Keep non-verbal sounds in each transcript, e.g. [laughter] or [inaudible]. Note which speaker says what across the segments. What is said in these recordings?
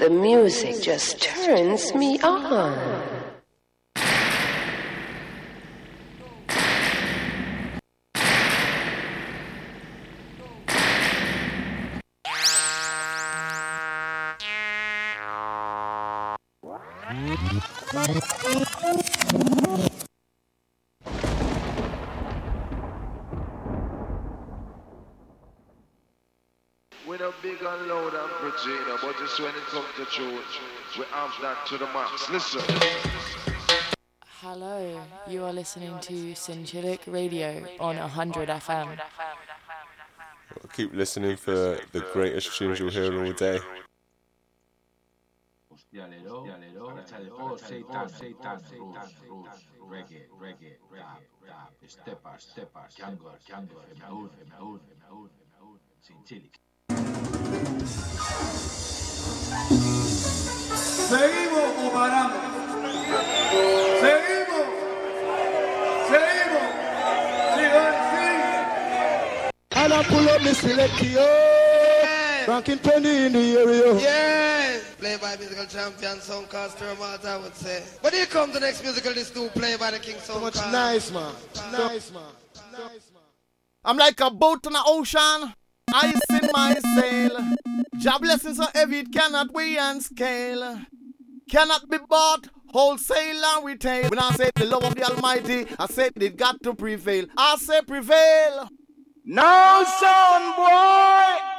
Speaker 1: The music just turns me on.
Speaker 2: When it comes to church, we have that to the max. Listen.
Speaker 3: Hello, you are listening to Zintzilik Radio on 100 FM.
Speaker 4: Keep listening for the greatest tunes you'll hear all day.
Speaker 5: Dialero, dialero, oh, Satan, Satan, Rouge, Rouge, Reggae,
Speaker 6: ¿Seguimos o paramos? ¿Seguimos? ¿Seguimos? Sigo así.
Speaker 7: And I pull up the select yo. Ranking penny in the area.
Speaker 8: Yeah, play by musical champion Soundcaster Marta, I would say. But here comes the next musical disc to play by the King
Speaker 7: So much nice, man. Nice, man. Nice, man.
Speaker 9: I'm like a boat on the ocean, ice in my sail. Job blessings so heavy it cannot weigh and scale. Cannot be bought wholesale and retail. When I say the love of the Almighty, I said it got to prevail. I say prevail.
Speaker 7: Now, sound boy.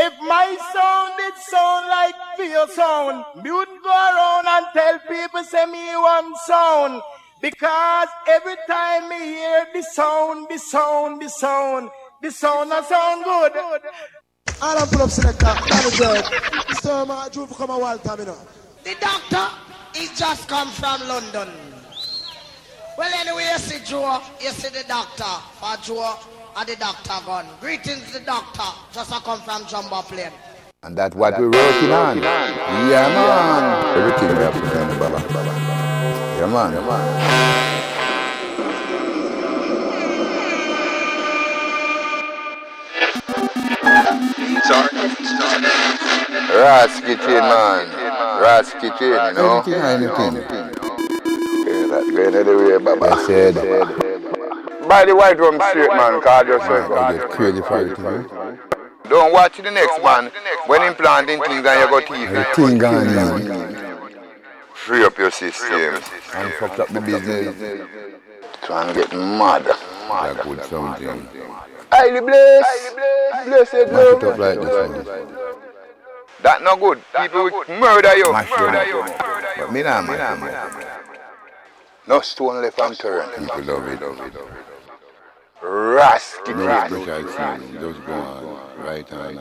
Speaker 7: If my sound did sound like your sound, would go around and tell people say me one sound. Because every time me hear the sound, the sound, the sound, the sound a sound good. I don't pull up selector, manager. So my Drew come a wild time, you know.
Speaker 8: The doctor, he just come from London. Well, anyway, you see Joe, you see the doctor. For Joe, and the doctor gone. Greetings, the doctor. Just a come from Jumbo Plane.
Speaker 10: And that's what we're working on. Yeah, man. Everything we have to do, Baba. Yeah, man. Yeah, man. Ras Kitchen, man. Ras Kitchen, you know. Anything, anything. Yeah, that's going anyway, Baba. I said. Buy the white rum straight, man, cause yourself. I get crazy for it, man. Don't watch the next man. When implanting things and you got teeth. Everything gone in. Free up your system. And fuck up the business. Try and get mad. That good something. Highly blessed. Blessed love. it up like this one. That no good. People will murder you. Murder you. But me nah mash them up. No stone left unturned. People love it. Love it. Rascal. No special thing. Just go on. Right on.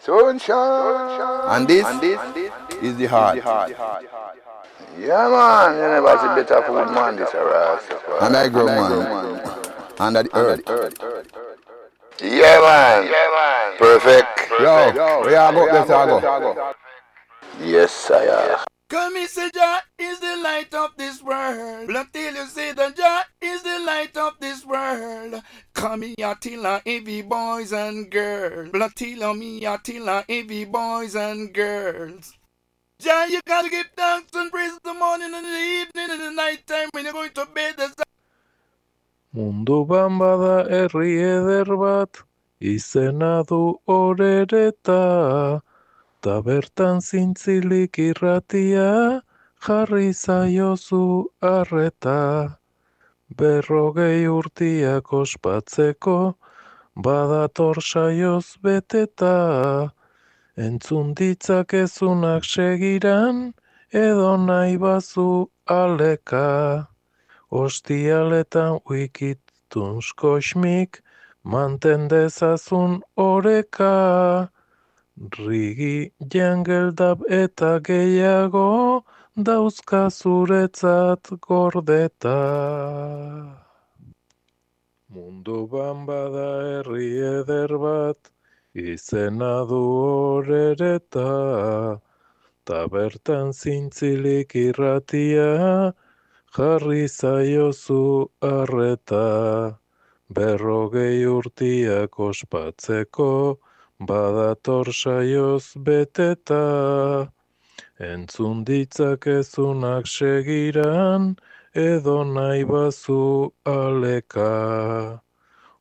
Speaker 10: Sunshine. And this, and this is the heart. Yeah, man. You never see better food, man. This a Rastafari. And I grow, man. Under the earth. Yeah, man. Yeah, man. Perfect. Yo, we are go. Let's go. Yes, I are.
Speaker 9: Come me say Jah is the light of this world. But till you say that Jah is the light of this world. Come here till a heavy boys and girls. But till me a till a heavy boys and girls. Jah, you gotta give thanks and praise the morning and the evening and the night time when you're going to bed. That's
Speaker 11: Mundu bada herri eder bat, izena du orereta, ta bertan zintzilik irratia, jarri zaiozu arreta. Berrogei urtiak ospatzeko, badator saioz beteta, entzun ditzakezunak segiran, edo nahi bazu aleka. Ostialetan wikituns kosmik, manten dezazun oreka. Rigi jangeldab eta gehiago, dauzka zuretzat gordeta. Mundu ban bada herri eder bat, izena du horereta, ta bertan zintzilik irratia, jarri zaiozu arreta, berrogei urtiak ospatzeko, badator saioz beteta. Entzun ditzakezunak segiran, edo nahi bazu aleka.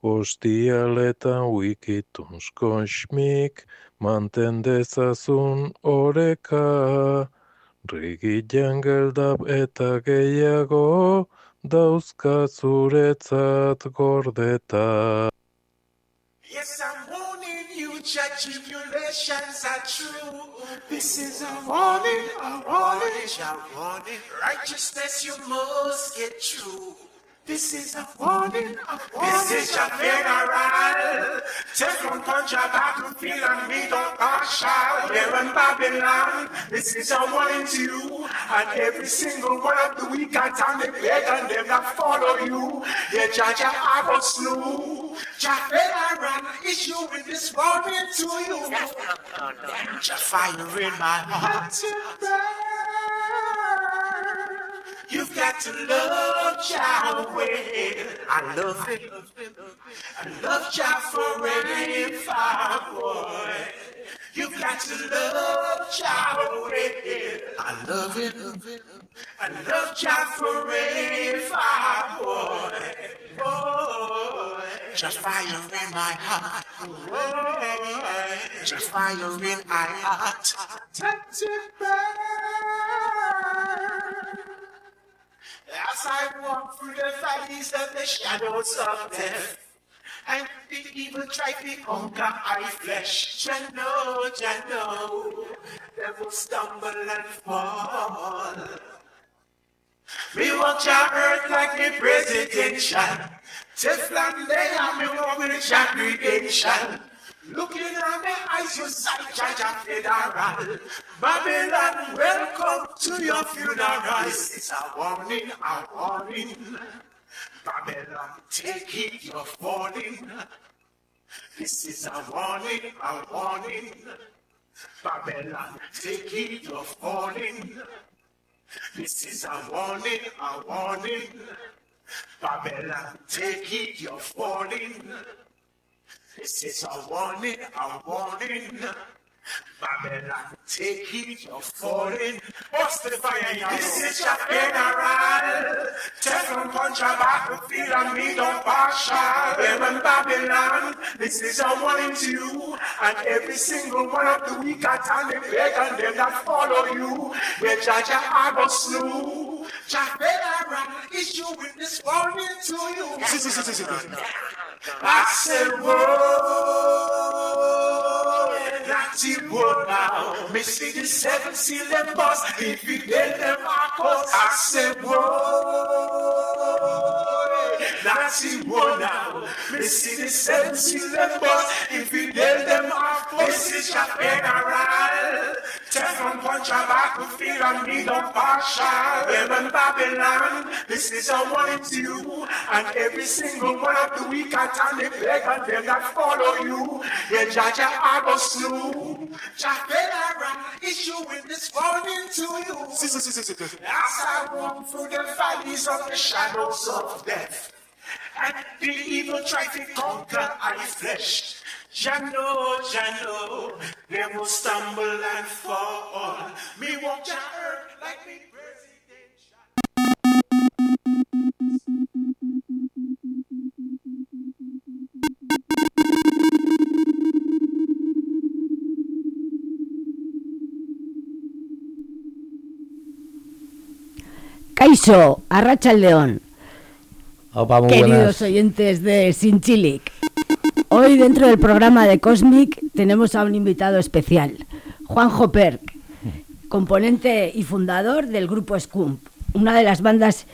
Speaker 11: Ostialetan wikituns kosmik, manten oreka. Rigi jangeldab eta gehiago, dauzka zuretzat gordeta.
Speaker 7: Yes, I'm warning you, that tribulations are true. This is a warning, a warning, a warning. Righteousness you must get through. This is a warning, a warning. This is your funeral. Teflon punch your battlefield and me don't partial. Here in Babylon, this is a warning to you. And every single one of the weak I and they beg and them that follow you. Yeah, judge I will slew. Jah issuing this warning to you. Jah fire in my heart. You've got to love Jah way. I love it. I love Jah forever, boy. You've got to love Jah way. I love it. I love Jah forever, boy. boy. Just fire in my heart. Boy. Just fire in my heart. Touch it burn. As I walk through the valleys of the shadows of death, and the evil try to conquer my flesh, Jano, Jano, will stumble and fall. Me watch our earth like the presidential, Teflon they are me woman creation. Looking at the eyes, you sight, of federal. Babylon, welcome to your funeral. It's a warning, a warning. Babylon, take heed, you're falling. This is a warning, a warning. Babylon, take heed, you're falling. This is a warning, a warning. Babylon, take heed, you're falling. This is a warning, a warning. Babylon, take heed, you're falling. What's the fire, y'all? This is your funeral. Teflon punch a battlefield and me don't partial. In Babylon, this is a warning to you. And every single one of the weak at and the beg and them that follow you. Where Jaja Abba slew. Jah issuing this warning to you. I said, whoa, you whoa now. Me see the seven seal them boss, if you get them Marcos. I said, whoa, you whoa now. The seven seal them boss, if you get them is your funeral. Teflon punch a battlefield and me don't partial. In Babylon, this is a warning to you. And every single one of the weak at and the beg and them that follow you. Yeah, Jaja Abba slew. Jafedara issuing this warning to you. As I walk through the valleys of the shadows of death. And the evil try to conquer our flesh. Jano, Jano, they will stumble and fall. Me walk your earth like me
Speaker 12: Kaixo, Arrachaldeón.
Speaker 13: Opa,
Speaker 12: Queridos
Speaker 13: buenas.
Speaker 12: oyentes de Sinchilic. Hoy dentro del programa de Cosmic tenemos a un invitado especial, Juanjo Perk, componente y fundador del grupo Scump, una de las bandas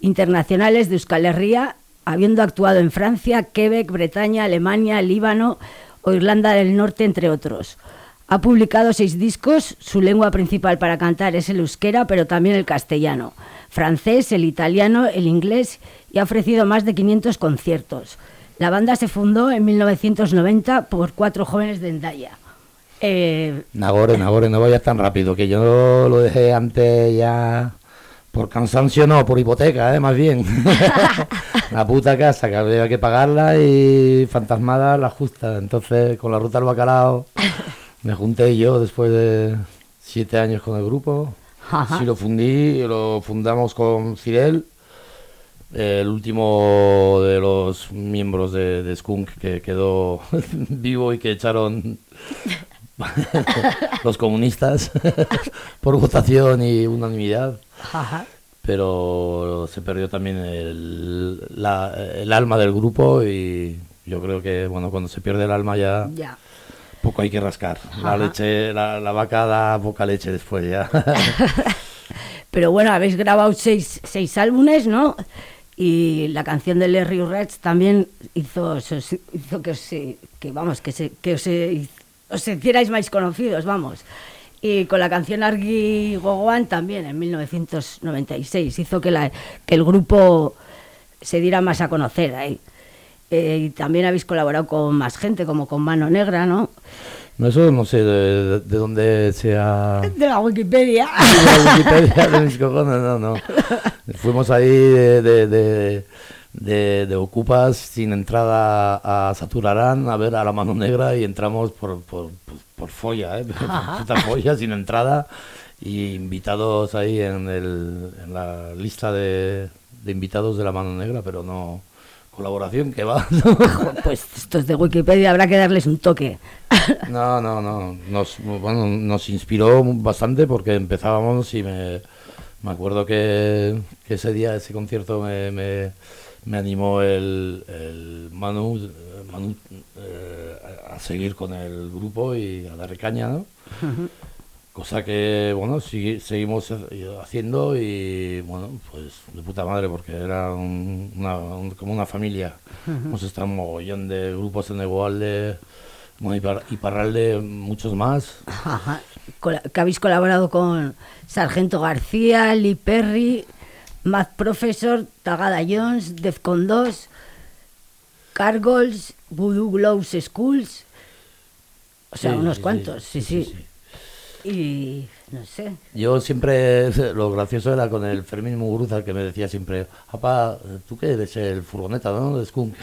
Speaker 12: internacionales de Euskal Herria, habiendo actuado en Francia, Quebec, Bretaña, Alemania, Líbano o Irlanda del Norte, entre otros. Ha publicado seis discos, su lengua principal para cantar es el euskera, pero también el castellano, francés, el italiano, el inglés y ha ofrecido más de 500 conciertos. La banda se fundó en 1990 por cuatro jóvenes de Endaya. Eh,
Speaker 13: Nagore, Nagore, no vayas tan rápido, que yo lo dejé antes ya Por cansancio no, por hipoteca, ¿eh? más bien. [laughs] [laughs] la puta casa que había que pagarla y fantasmada la justa. Entonces, con la ruta al bacalao, me junté yo después de siete años con el grupo.
Speaker 12: Ajá.
Speaker 13: Sí, lo fundí, lo fundamos con Fidel, el último de los miembros de, de Skunk que quedó [laughs] vivo y que echaron [laughs] los comunistas [laughs] por votación y unanimidad
Speaker 12: Ajá.
Speaker 13: pero se perdió también el, la- el alma del grupo y yo creo que bueno cuando se pierde el alma ya
Speaker 12: Ya.
Speaker 13: Poco hay que rascar la
Speaker 12: Ajá.
Speaker 13: leche la, la vaca da poca leche después ya [laughs]
Speaker 12: Pero bueno, habéis grabado seis, seis álbumes, ¿no? Y la canción de Larry Reds también hizo, hizo que, os, que, vamos, que, se, que os, os hicierais más conocidos, vamos. Y con la canción Argy Gogoan también, en 1996, hizo que, la, que el grupo se diera más a conocer ahí. Eh, y también habéis colaborado con más gente, como con Mano Negra, ¿no?
Speaker 13: no eso no sé de, de dónde sea
Speaker 12: De la Wikipedia. [laughs]
Speaker 13: la Wikipedia de mis cojones, no, no. Fuimos ahí de, de, de, de- de Ocupas sin entrada a Saturarán a ver a la mano negra y entramos por, por, por, por folla, ¿eh? [laughs] Puta folla sin entrada y invitados ahí en, el, en la lista de, de invitados de la mano negra, pero no colaboración que va. [laughs]
Speaker 12: Pues estos de Wikipedia habrá que darles un toque. [laughs]
Speaker 13: No, no, no. Nos, bueno, nos inspiró bastante porque empezábamos y me, me acuerdo que, que ese día, ese concierto, me, me, me animó el, el Manu, Manu, eh, a seguir con el grupo y a darle caña, ¿no? Cosa que, bueno, seguimos ha- haciendo y, bueno, pues de puta madre, porque era un- una- un- como una familia. Hemos estado un mogollón de grupos en Egualde, y, Par- y Parralde, muchos más.
Speaker 12: Ajá. Que habéis colaborado con Sargento García, Lee Perry, Math Professor, Tagada Jones, Defcon 2, Cargols, Voodoo Glows Schools. O sea,
Speaker 13: Sí,
Speaker 12: unos
Speaker 13: sí,
Speaker 12: cuantos,
Speaker 13: sí,
Speaker 12: sí. Y no sé.
Speaker 13: Yo siempre, [laughs] lo gracioso era con el Fermín Muguruza que me decía siempre, papá, tú que eres el furgoneta, ¿no? De Skunk.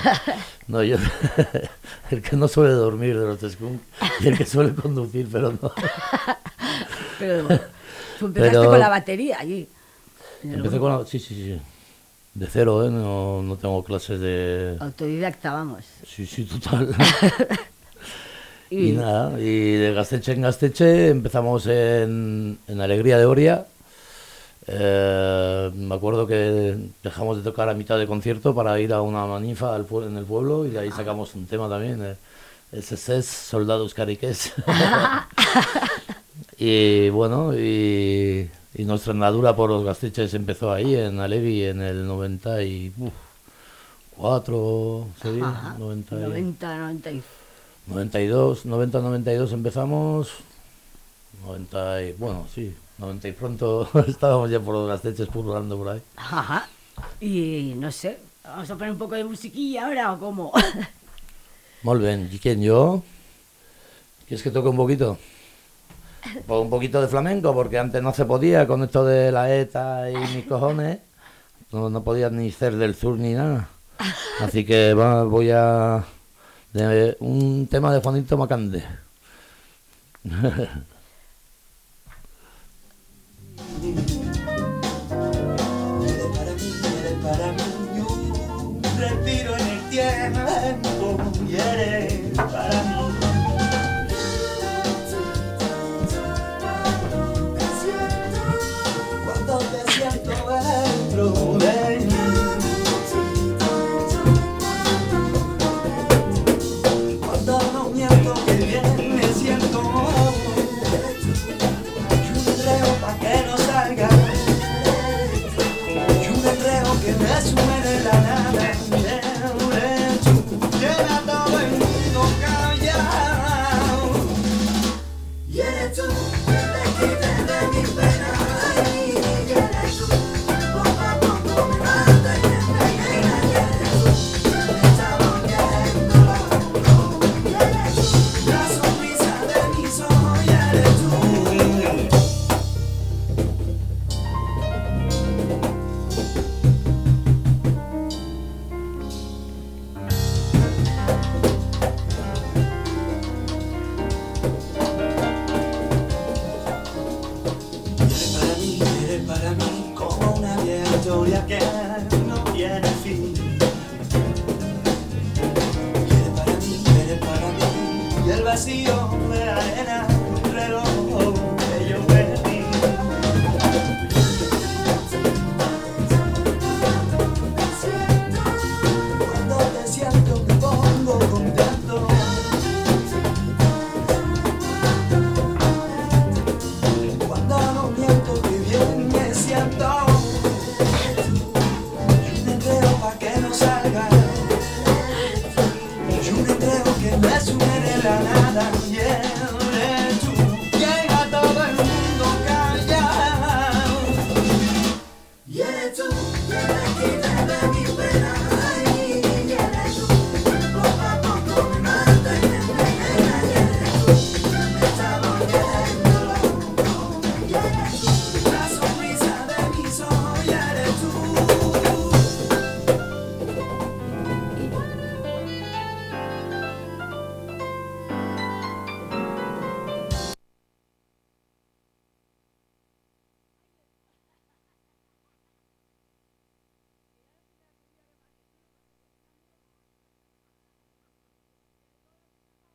Speaker 13: [laughs] no, yo, [laughs] el que no suele dormir de los de Skunk y el que suele conducir, pero no.
Speaker 12: Pero tú empezaste
Speaker 13: Pero-
Speaker 12: con la batería allí.
Speaker 13: Empecé con la, sí, sí, sí. De cero, ¿eh? No, no tengo clases de...
Speaker 12: Autodidacta, vamos.
Speaker 13: Sí, sí, total.
Speaker 12: Y-
Speaker 13: y nada, y de Gasteche en Gasteche empezamos en, en Alegría de Oria. Eh, me acuerdo que dejamos de tocar a mitad de concierto para ir a una manifa al en el pueblo y de ahí sacamos un tema también, eh, SS Soldados Cariques. [laughs] y bueno, y, y nuestra andadura por los Gasteches empezó ahí en Alevi en el 94, sería,
Speaker 12: Ajá.
Speaker 13: 90 y-
Speaker 12: 90, 90 y
Speaker 13: 92, 90, 92 empezamos. 90 y, bueno, sí, 90 y pronto [laughs] estábamos ya por los gasteches purulando por ahí.
Speaker 12: Ajá. Y no sé, vamos a poner un poco de musiquilla ahora o cómo. [laughs]
Speaker 13: Muy bien, ¿y quién yo? ¿Quieres que toque un poquito? Pues un poquito de flamenco, porque antes no se podía con esto de la ETA y mis cojones. No, no podía ni ser del sur ni nada. Así que va, voy a... de un tema de Juanito Macande. [laughs]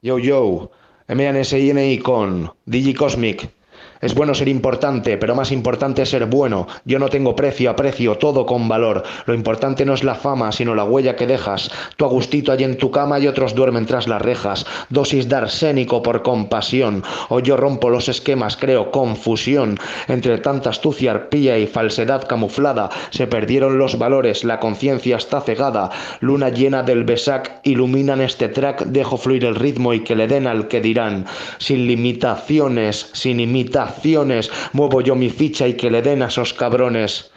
Speaker 14: Yo, yo,
Speaker 15: MNSINI con Digi Cosmic. Es bueno ser importante, pero más importante es ser bueno. Yo no tengo precio, aprecio todo con valor. Lo importante no es la fama, sino la huella que dejas. Tú a gustito allí en tu cama y otros duermen tras las rejas. Dosis de arsénico por compasión. O yo rompo los esquemas, creo confusión. Entre tanta astucia, arpía y falsedad camuflada, se perdieron los valores, la conciencia está cegada. Luna llena del besac, iluminan este track, dejo fluir el ritmo y que le den al que dirán. Sin limitaciones, sin imitaciones, muevo yo mi ficha y que le den a esos cabrones.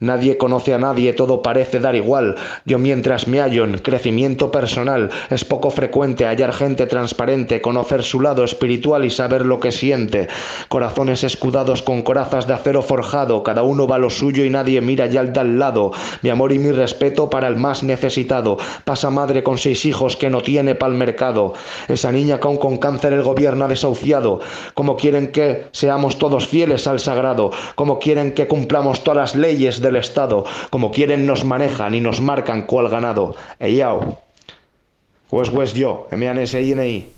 Speaker 15: Nadie conoce a nadie, todo parece dar igual. Yo mientras me hallo en crecimiento personal, es poco frecuente hallar gente transparente, conocer su lado espiritual y saber lo que siente. Corazones escudados con corazas de acero forjado, cada uno va lo suyo y nadie mira ya al de al lado. Mi amor y mi respeto para el más necesitado. Pasa madre con seis hijos que no tiene pa'l mercado. Esa niña que con cáncer el gobierno ha desahuciado. Como quieren que seamos todos fieles al sagrado. Como quieren que cumplamos todas las leyes del Estado, como quieren nos manejan y nos marcan cual ganado. Eyao. West West yo, M-A-N-S-I-N-I.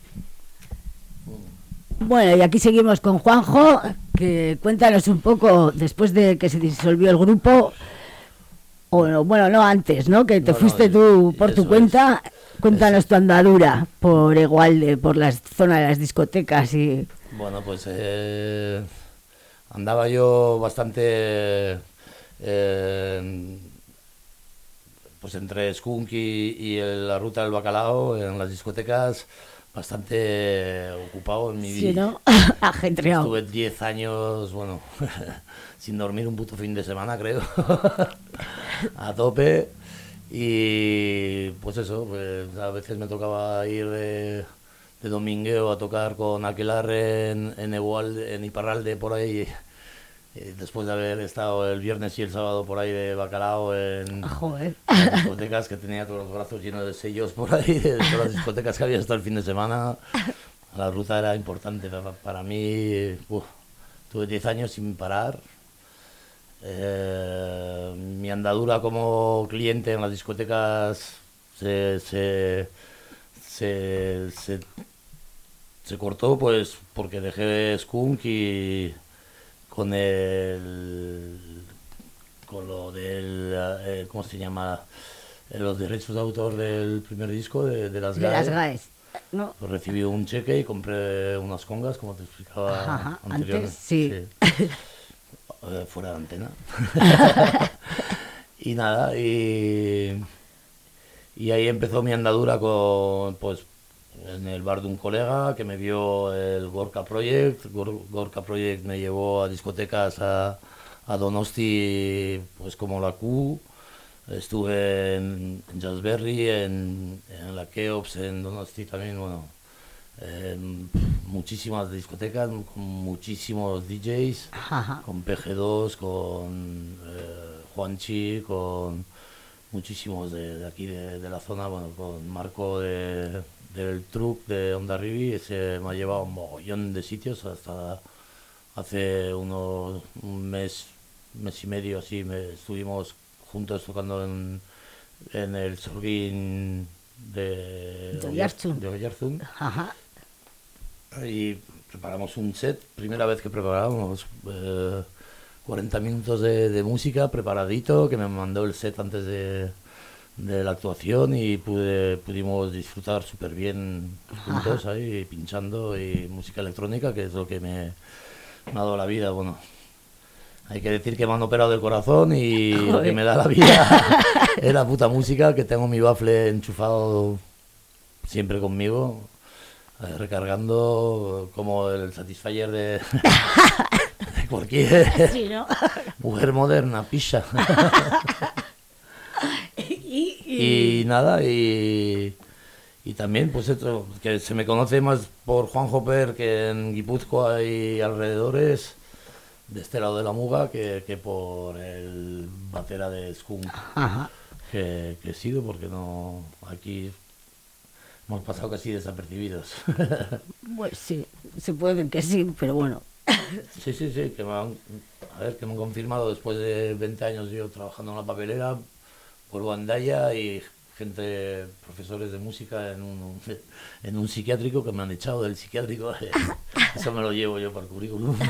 Speaker 12: Bueno, y aquí seguimos con Juanjo, que cuéntanos un poco, después de que se disolvió el grupo, o no, bueno, no antes, ¿no? Que te fuiste tú por tu cuenta, cuéntanos tu andadura por Igualde, por la zona de las discotecas y...
Speaker 13: Bueno, pues eh, andaba yo bastante eh, pues entre Skunk y, y el- la ruta del bacalao en las discotecas bastante ocupado en mi
Speaker 12: Sí,
Speaker 13: vida.
Speaker 12: ¿no? [laughs] Ajetreado.
Speaker 13: Estuve 10 años, bueno, [laughs] sin dormir un puto fin de semana, creo. [laughs] a tope. Y pues eso, pues, a veces me tocaba ir de, de domingueo a tocar con Aquelarre en, en, en Iparralde, por ahí. Eh, después de haber estado el viernes y el sábado por ahí de bacalao en,
Speaker 12: Joder.
Speaker 13: en las discotecas, que tenía todos los brazos llenos de sellos por ahí, de todas las discotecas que había hasta el fin de semana. La ruta era importante para, para mí. uf, tuve 10 años sin parar. Eh, mi andadura como cliente en las discotecas se, se, se, se- se cortó pues porque dejé Skunk y con el con lo del eh, ¿cómo se llama? Eh, los derechos de autor del primer disco de, de las
Speaker 12: De las
Speaker 13: GAE.
Speaker 12: GAEs. No.
Speaker 13: Pues recibí un cheque y compré unas congas, como te explicaba
Speaker 12: Ajá,
Speaker 13: anteriormente.
Speaker 12: antes, sí. [laughs]
Speaker 13: Eh, fuera de antena. [laughs] y nada, y, y ahí empezó mi andadura con, pues, en el bar de un colega que me vio el Gorka Project. Gor- Gorka Project me llevó a discotecas a, a Donosti, pues como la Q. Estuve en, en Jazzberry, en, en la Keops, en Donosti también, bueno, en muchísimas discotecas, con muchísimos DJs,
Speaker 12: Ajá.
Speaker 13: con PG2, con eh, Juanchi, con muchísimos de, de aquí de, de la zona, bueno, con Marco de, del Truck de Onda Rivi, ese me ha llevado un mogollón de sitios hasta hace unos un mes, mes y medio así me, estuvimos juntos tocando en, en el Sorguín de
Speaker 12: De Oyarzun.
Speaker 13: de Oyarzun.
Speaker 12: Ajá.
Speaker 13: y preparamos un set, primera vez que preparábamos eh, 40 minutos de, de música preparadito, que me mandó el set antes de, de la actuación y pude, pudimos disfrutar súper bien juntos ahí, pinchando y música electrónica, que es lo que me, me ha dado la vida, bueno. Hay que decir que me han operado del corazón y [laughs] lo que me da la vida [laughs] es la puta música, que tengo mi bafle enchufado siempre conmigo, eh, recargando como el Satisfyer de, [laughs] de cualquier
Speaker 12: Sí, ¿no?
Speaker 13: mujer moderna, picha.
Speaker 12: Y,
Speaker 13: nada, y, y también pues esto, que se me conoce más por Juan Hopper que en Guipúzcoa y alrededores, de este lado de la Muga, que, que por el batera de Skunk
Speaker 12: Ajá.
Speaker 13: que, que he sido, porque no aquí hemos pasado casi desapercibidos. [laughs]
Speaker 12: Pues sí, se puede decir que sí, pero bueno.
Speaker 13: Sí, sí, sí, que me han, a ver, que me han confirmado después de 20 años yo trabajando en la papelera, vuelvo a Andaya y gente, profesores de música en un, en un psiquiátrico que me han echado del psiquiátrico. [laughs] Eso me lo llevo yo para el currículum. [laughs]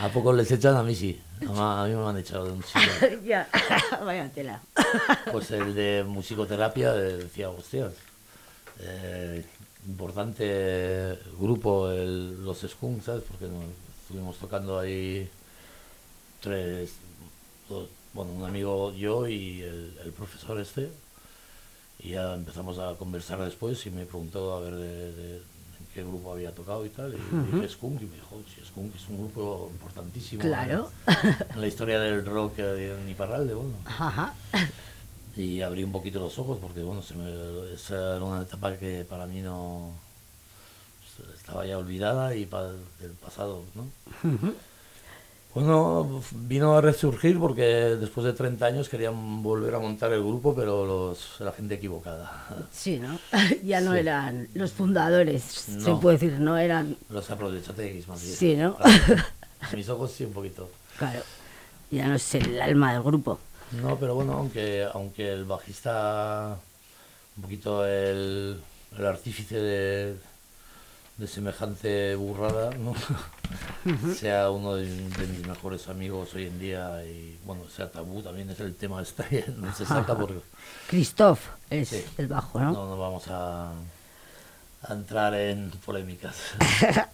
Speaker 13: A pocos les echan, a mí sí. A mí me han echado de un psiquiátrico. [laughs]
Speaker 12: ya, vaya tela.
Speaker 13: Pues el de musicoterapia decía, hostias, eh, importante grupo el- los Skunks, ¿sabes? Porque nos estuvimos tocando ahí tres, bueno, un amigo, yo y el, el profesor este, y ya empezamos a conversar después y me preguntó a ver de, de- en qué grupo había tocado y tal, y
Speaker 12: Ujú.
Speaker 13: dije Skunk, y me dijo, sí, Skunk es un grupo importantísimo
Speaker 12: Claro.
Speaker 13: en la historia del rock eh, en Iparralde, bueno.
Speaker 12: Ajá.
Speaker 13: Y abrí un poquito los ojos porque, bueno, se me, esa era una etapa que para mí no estaba ya olvidada y pa- del pasado, ¿no? Bueno, vino a resurgir porque después de 30 años querían volver a montar el grupo, pero los, la gente equivocada.
Speaker 12: Sí, ¿no? [laughs] Ya no
Speaker 13: Sí.
Speaker 12: eran los fundadores, se puede decir, no eran.
Speaker 13: Los aprovechateguis más bien.
Speaker 12: Sí, ¿no?
Speaker 13: Claro. A [laughs] mis ojos sí, un poquito.
Speaker 12: Claro. Ya no es el alma del grupo.
Speaker 13: No, pero bueno, aunque, aunque el bajista, un poquito el, el artífice de, de semejante burrada, ¿no? [laughs] Sea uno de, de mis mejores amigos hoy en día y bueno, sea tabú también es el tema este, que no se saca porque... [laughs]
Speaker 12: Christoph es
Speaker 13: Sí.
Speaker 12: el bajo, ¿no?
Speaker 13: No, no vamos a, a entrar en polémicas. [laughs]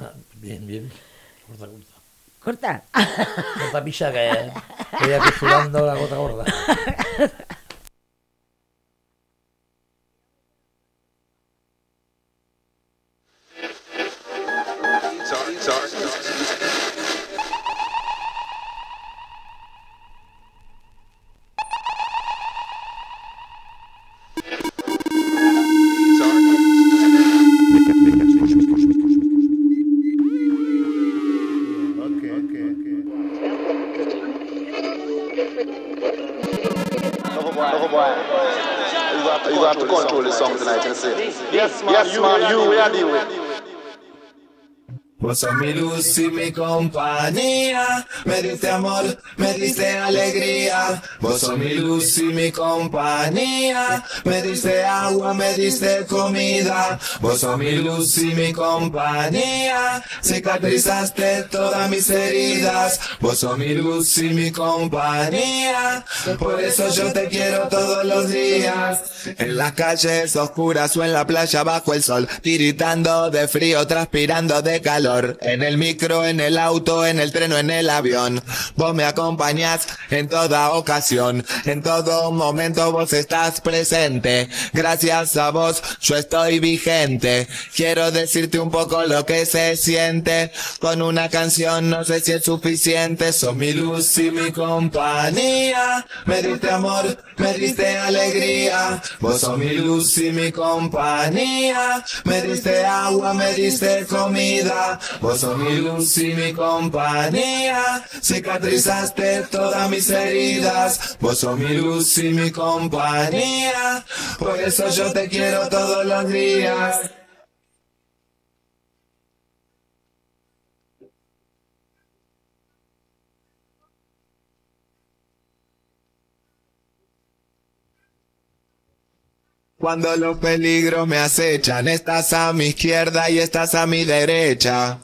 Speaker 13: Ah, bien, bien. Corta, corta.
Speaker 12: Corta.
Speaker 13: Corta picha que aquí sudando la gota gorda.
Speaker 16: Vos sos mi luz y mi compañía, me diste amor, me diste alegría. Vos sos mi luz y mi compañía, me diste agua, me diste comida. Vos sos mi luz y mi compañía, cicatrizaste todas mis heridas. Vos sos mi luz y mi compañía, por eso yo te quiero todos los días. En las calles oscuras o en la playa bajo el sol, tiritando de frío, transpirando de calor. En el micro, en el auto, en el tren o en el avión. Vos me acompañás en toda ocasión. En todo momento vos estás presente. Gracias a vos yo estoy vigente. Quiero decirte un poco lo que se siente. Con una canción no sé si es suficiente. Sos mi luz y mi compañía. Me diste amor, me diste alegría. Vos sos mi luz y mi compañía. Me diste agua, me diste comida. Vos sos mi luz y mi compañía. Cicatrizaste todas mis heridas. Vos sos mi luz y mi compañía. Por eso yo te quiero todos los días. Cuando los peligros me acechan, estás a mi izquierda y estás a mi derecha.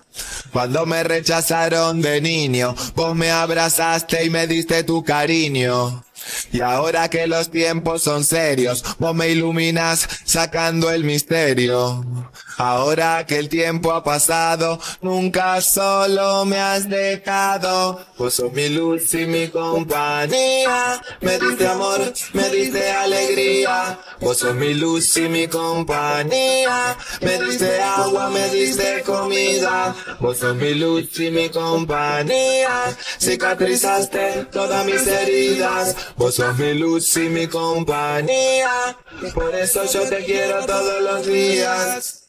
Speaker 16: Cuando me rechazaron de niño, vos me abrazaste y me diste tu cariño. Y ahora que los tiempos son serios, vos me iluminas sacando el misterio. Ahora que el tiempo ha pasado, nunca solo me has dejado. Vos sos mi luz y mi compañía. Me diste amor, me diste alegría. Vos sos mi luz y mi compañía. Me diste agua, me diste comida. Vos sos mi luz y mi compañía. Cicatrizaste todas mis heridas. Vos sos mi luz y mi compañía. Por eso yo te quiero todos los días.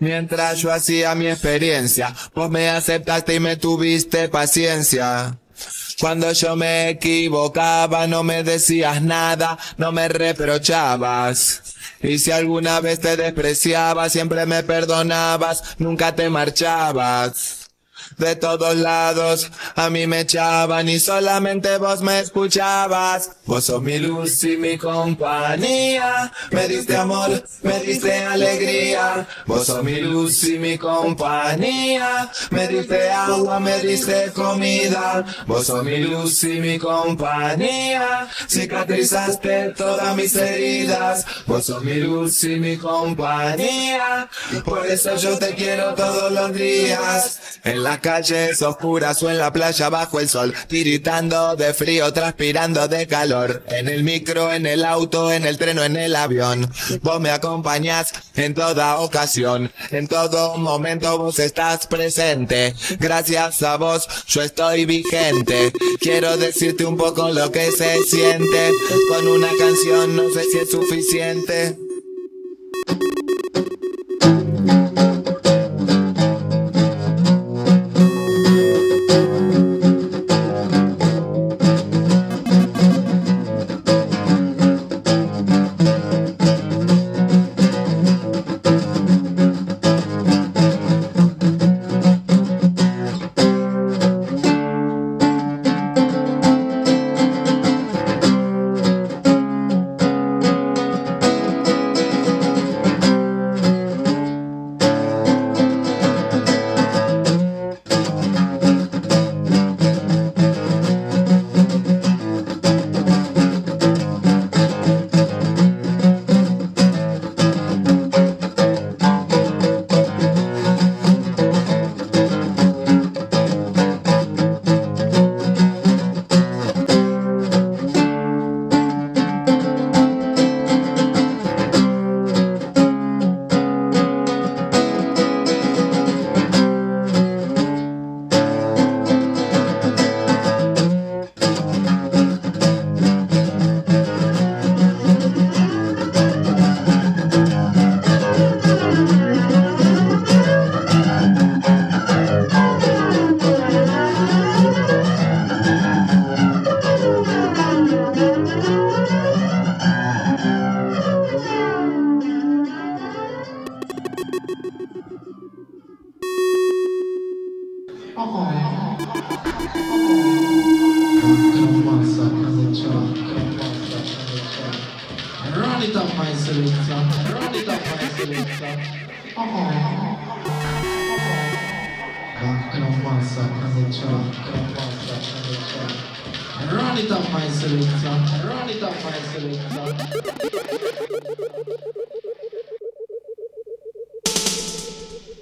Speaker 16: Mientras yo hacía mi experiencia, vos me aceptaste y me tuviste paciencia. Cuando yo me equivocaba no me decías nada, no me reprochabas. Y si alguna vez te despreciaba, siempre me perdonabas, nunca te marchabas. De todos lados a mí me echaban y solamente vos me escuchabas. Vos sos mi luz y mi compañía. Me diste amor, me diste alegría. Vos sos mi luz y mi compañía. Me diste agua, me diste comida. Vos sos mi luz y mi compañía. Cicatrizaste todas mis heridas. Vos sos mi luz y mi compañía. Por eso yo te quiero todos los días. En las calles oscuras o en la playa bajo el sol, tiritando de frío, transpirando de calor. En el micro, en el auto, en el tren o en el avión. Vos me acompañás en toda ocasión. En todo momento vos estás presente. Gracias a vos yo estoy vigente. Quiero decirte un poco lo que se siente. Con una canción no sé si es suficiente.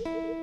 Speaker 17: Woo!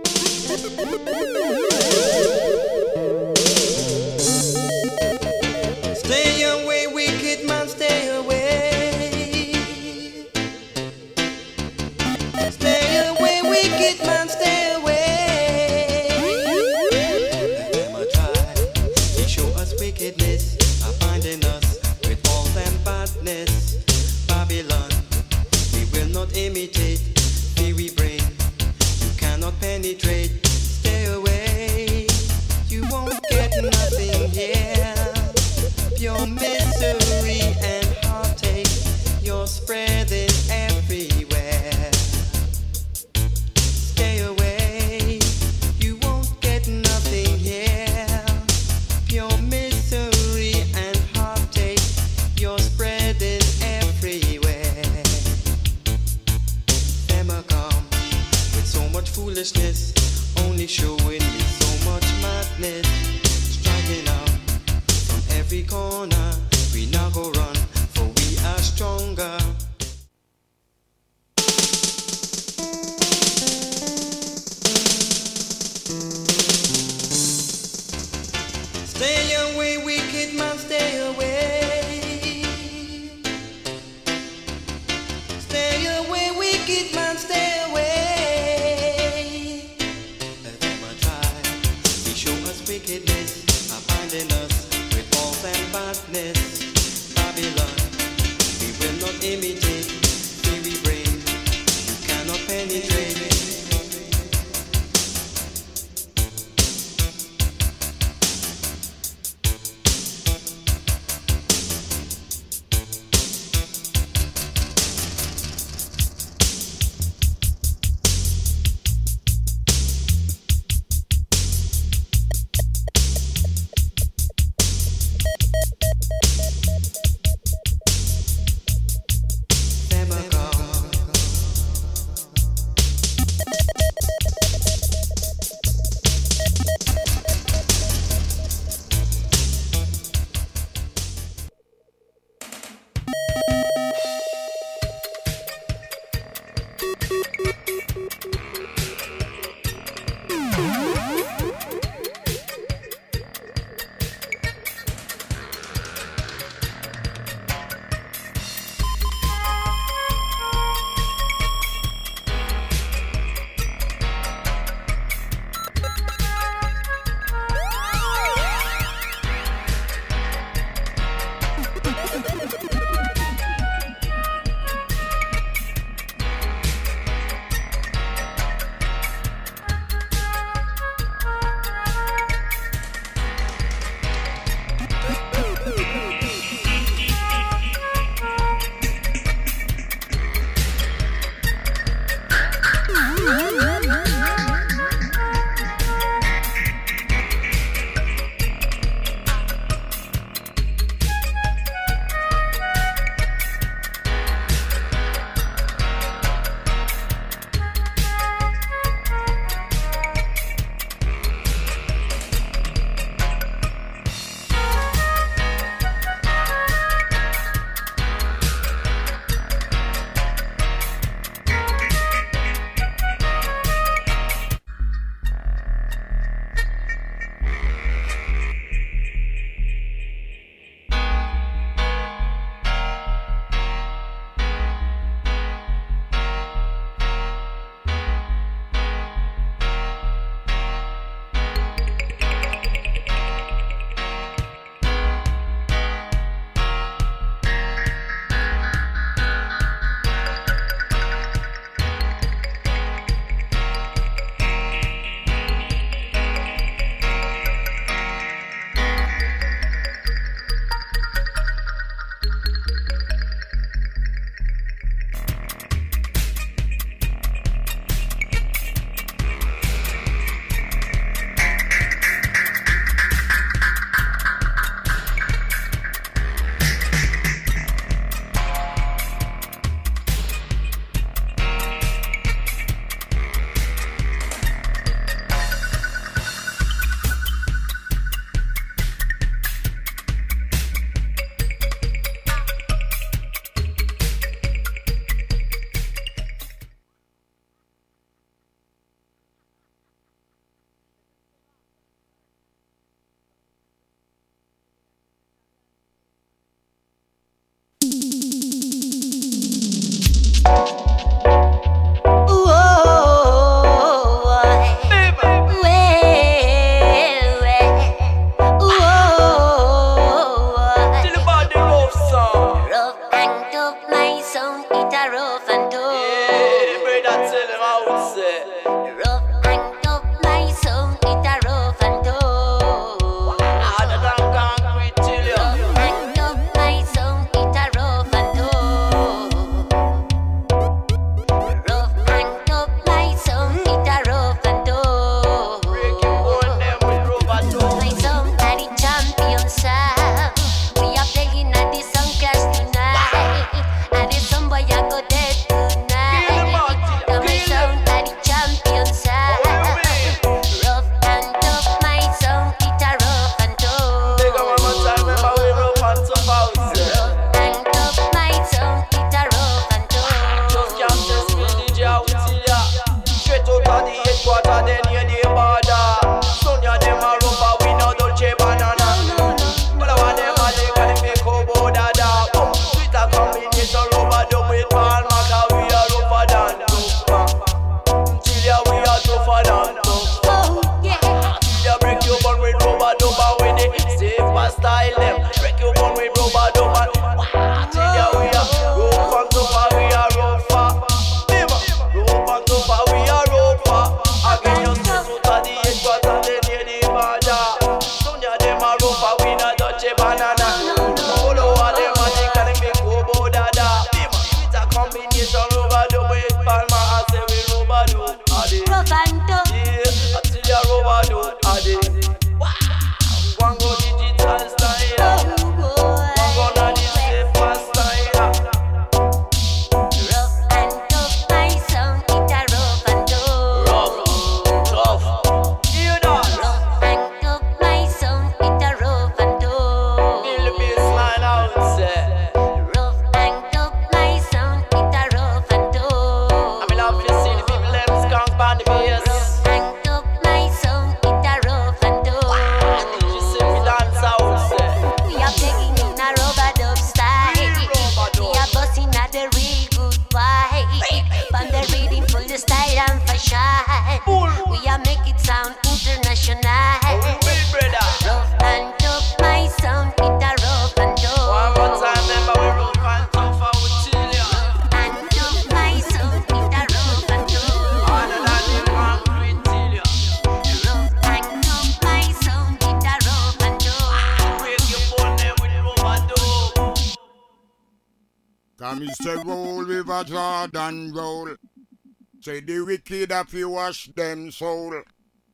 Speaker 17: Say
Speaker 18: the
Speaker 19: wicked have you wash them soul.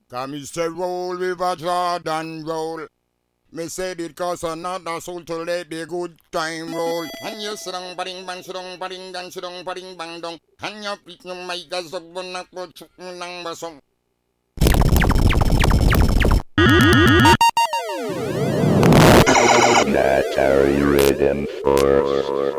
Speaker 19: Come me a roll with a Jordan roll. Me said it cause another soul to let the good time roll. And you srong baring bang srong baring gang srong baring bang dong. And you pick no my gas up on a coach nang basong.
Speaker 20: Natari Rhythm Force.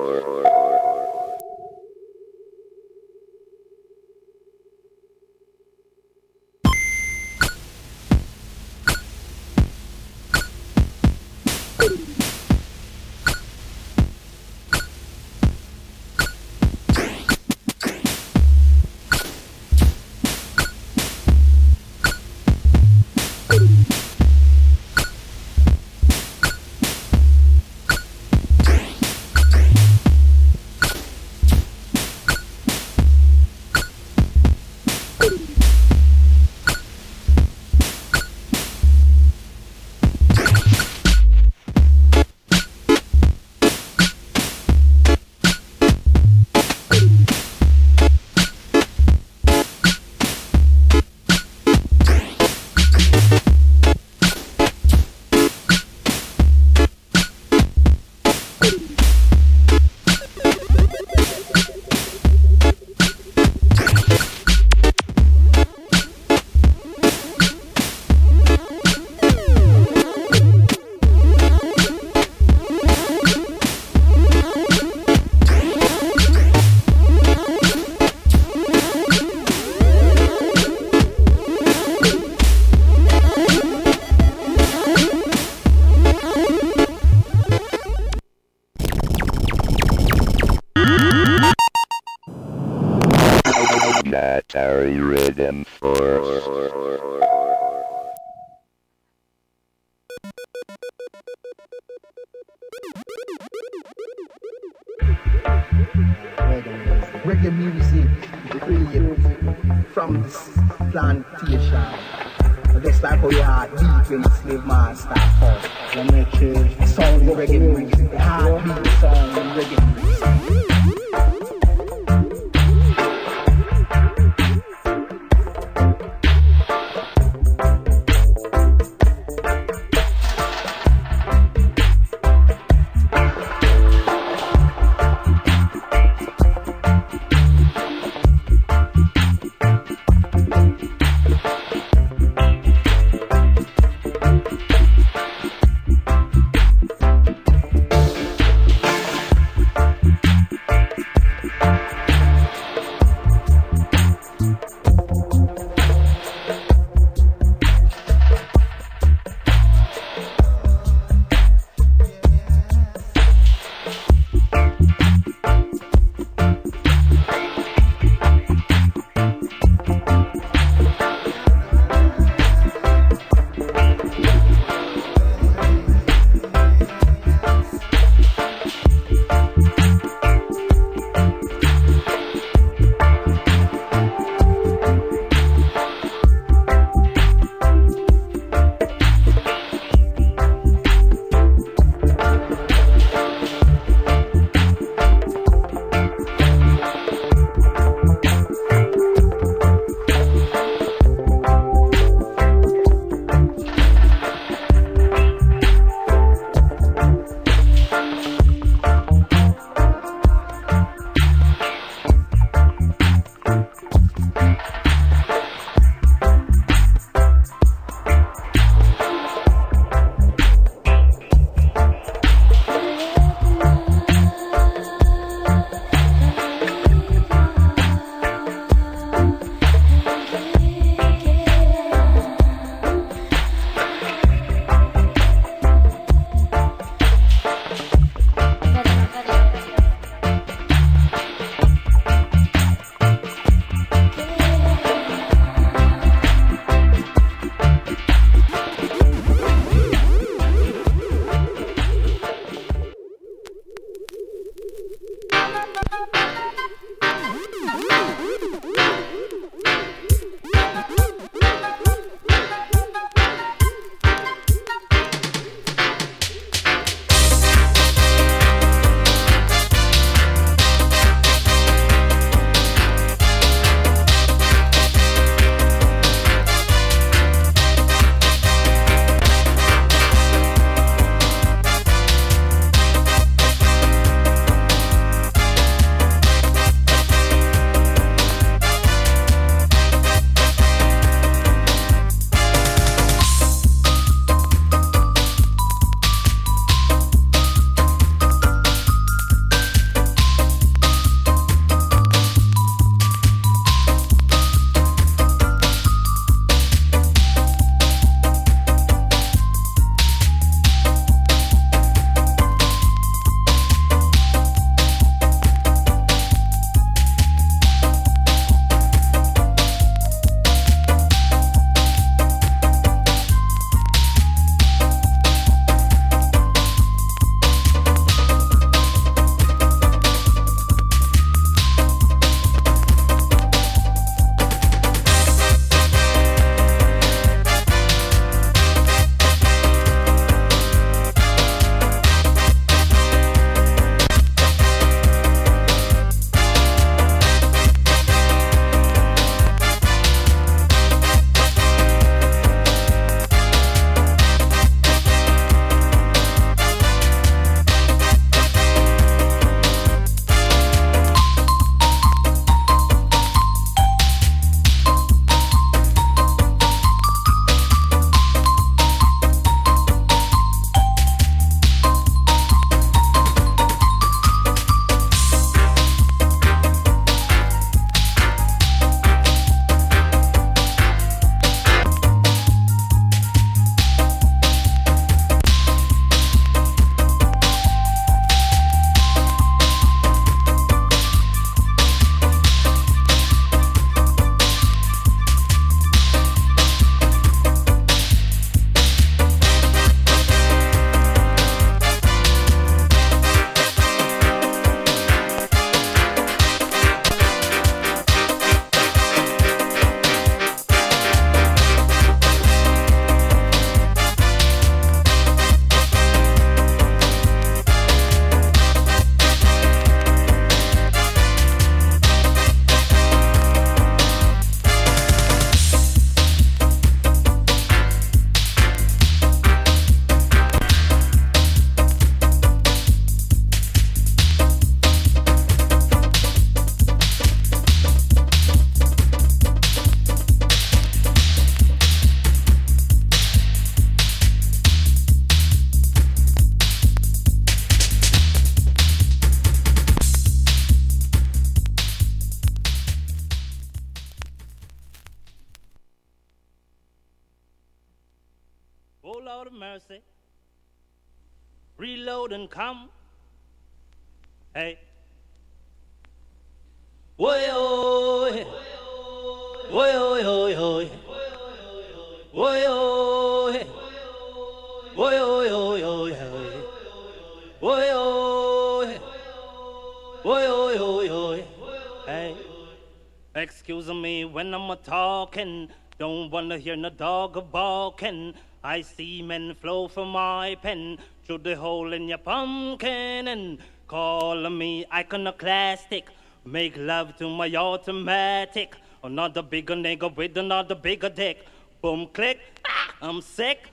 Speaker 21: Wanna hear no dog barking. I see men flow from my pen through the hole in your pumpkin and call me iconoclastic. Make love to my automatic. Another bigger nigga with another bigger dick. Boom click, ah, I'm sick.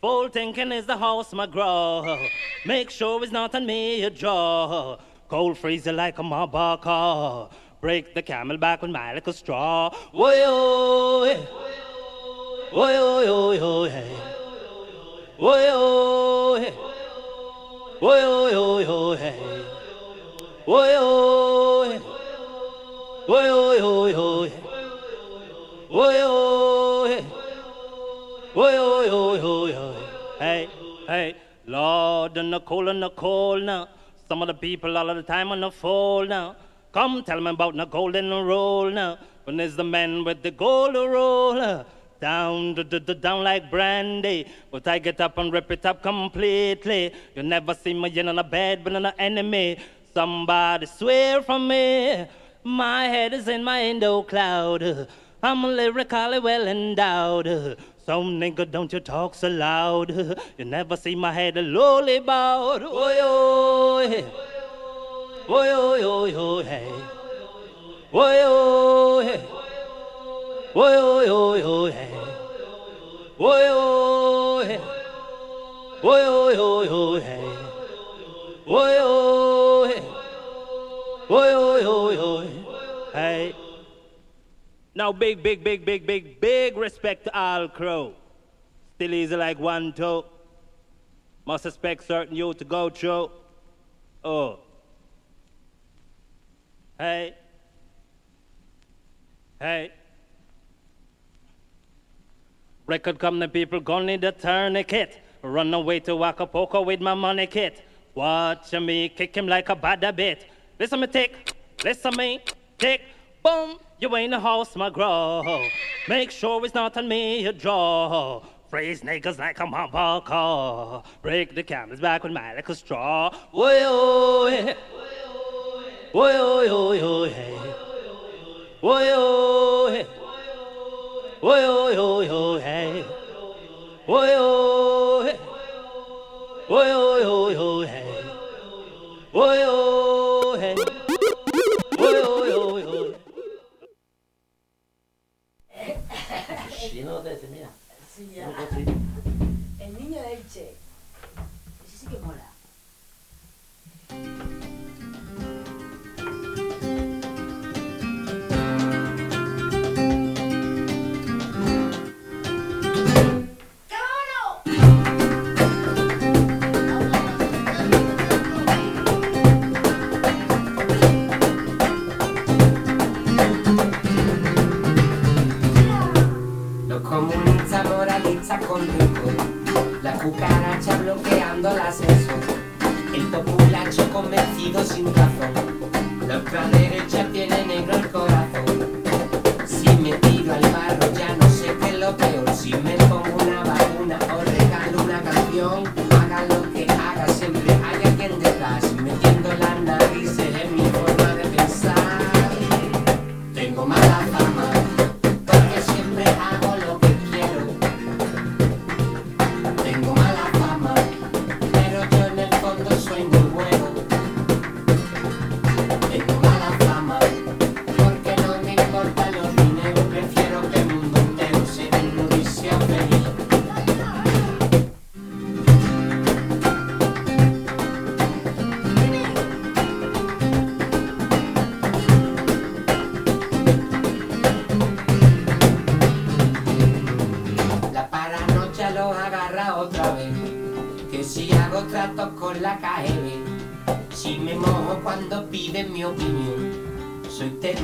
Speaker 21: Full thinking is the house my grow. Make sure it's not on me a draw. Cold freezer like a mabaka. Break the camel back with my little straw. Woy Woy oh, oh, oh, hey. Woy oh, hey. Woy oh, oh, oh, hey. Woy oh, hey. Woy oh, oh, oh, hey. Woy oh, hey. Woy oh, oh, oh, hey. Hey. Lord, and the cold and the cold now. Some of the people all of the time on the fall now. Come tell me about the golden roll now. When there's the man with the golden roll. Uh? Down, d- d- d- down like brandy. But I get up and rip it up completely. You never see me in on a bed with an enemy. Somebody swear from me. My head is in my endo cloud. I'm lyrically well endowed. Some nigga, don't you talk so loud. You never see my head lowly bowed. Oi, oi. Oi, oi, oi, oi, hey. Oi, oi, hey. Oi, hey. Hey. Hey. Hey. Hey. Now, big, big, big, big, big, big respect to all crew. Still easy like one. Must expect certain you to go through. Oh. Hey. Hey. Record come the people gonna need a tourniquet. Run away to Acapulco with my money kit. Watch me kick him like a bad bit. Listen me tick, listen me tick. Boom, you ain't a house my grow. Make sure it's not on me a draw. Phrase niggas like a motherfucker. Break the camel's back with my like a straw. Woy oh, hey. Woy oh, oh, oh, hey. Woy oh, hey. Woy oh, oh, oh, hey. Woy oh, hey. Woy oh, oh, oh, hey. Woy oh, hey. Woy oh, oh, oh.
Speaker 13: Chino de ese, mira.
Speaker 12: Sí, ya.
Speaker 22: Comunista moraliza con rigor, la cucaracha bloqueando el ascensor, el populacho convencido sin razón, la ultraderecha tiene negro el corazón. Si me tiro al barro ya no sé qué es lo peor, si me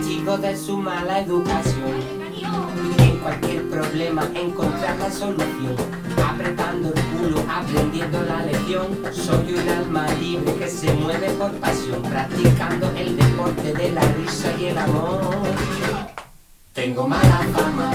Speaker 22: soy testigo de su mala educación. En cualquier problema encontrar la solución. Apretando el culo, aprendiendo la lección. Soy un alma libre que se mueve por pasión, practicando el deporte de la risa y el amor. Tengo mala fama,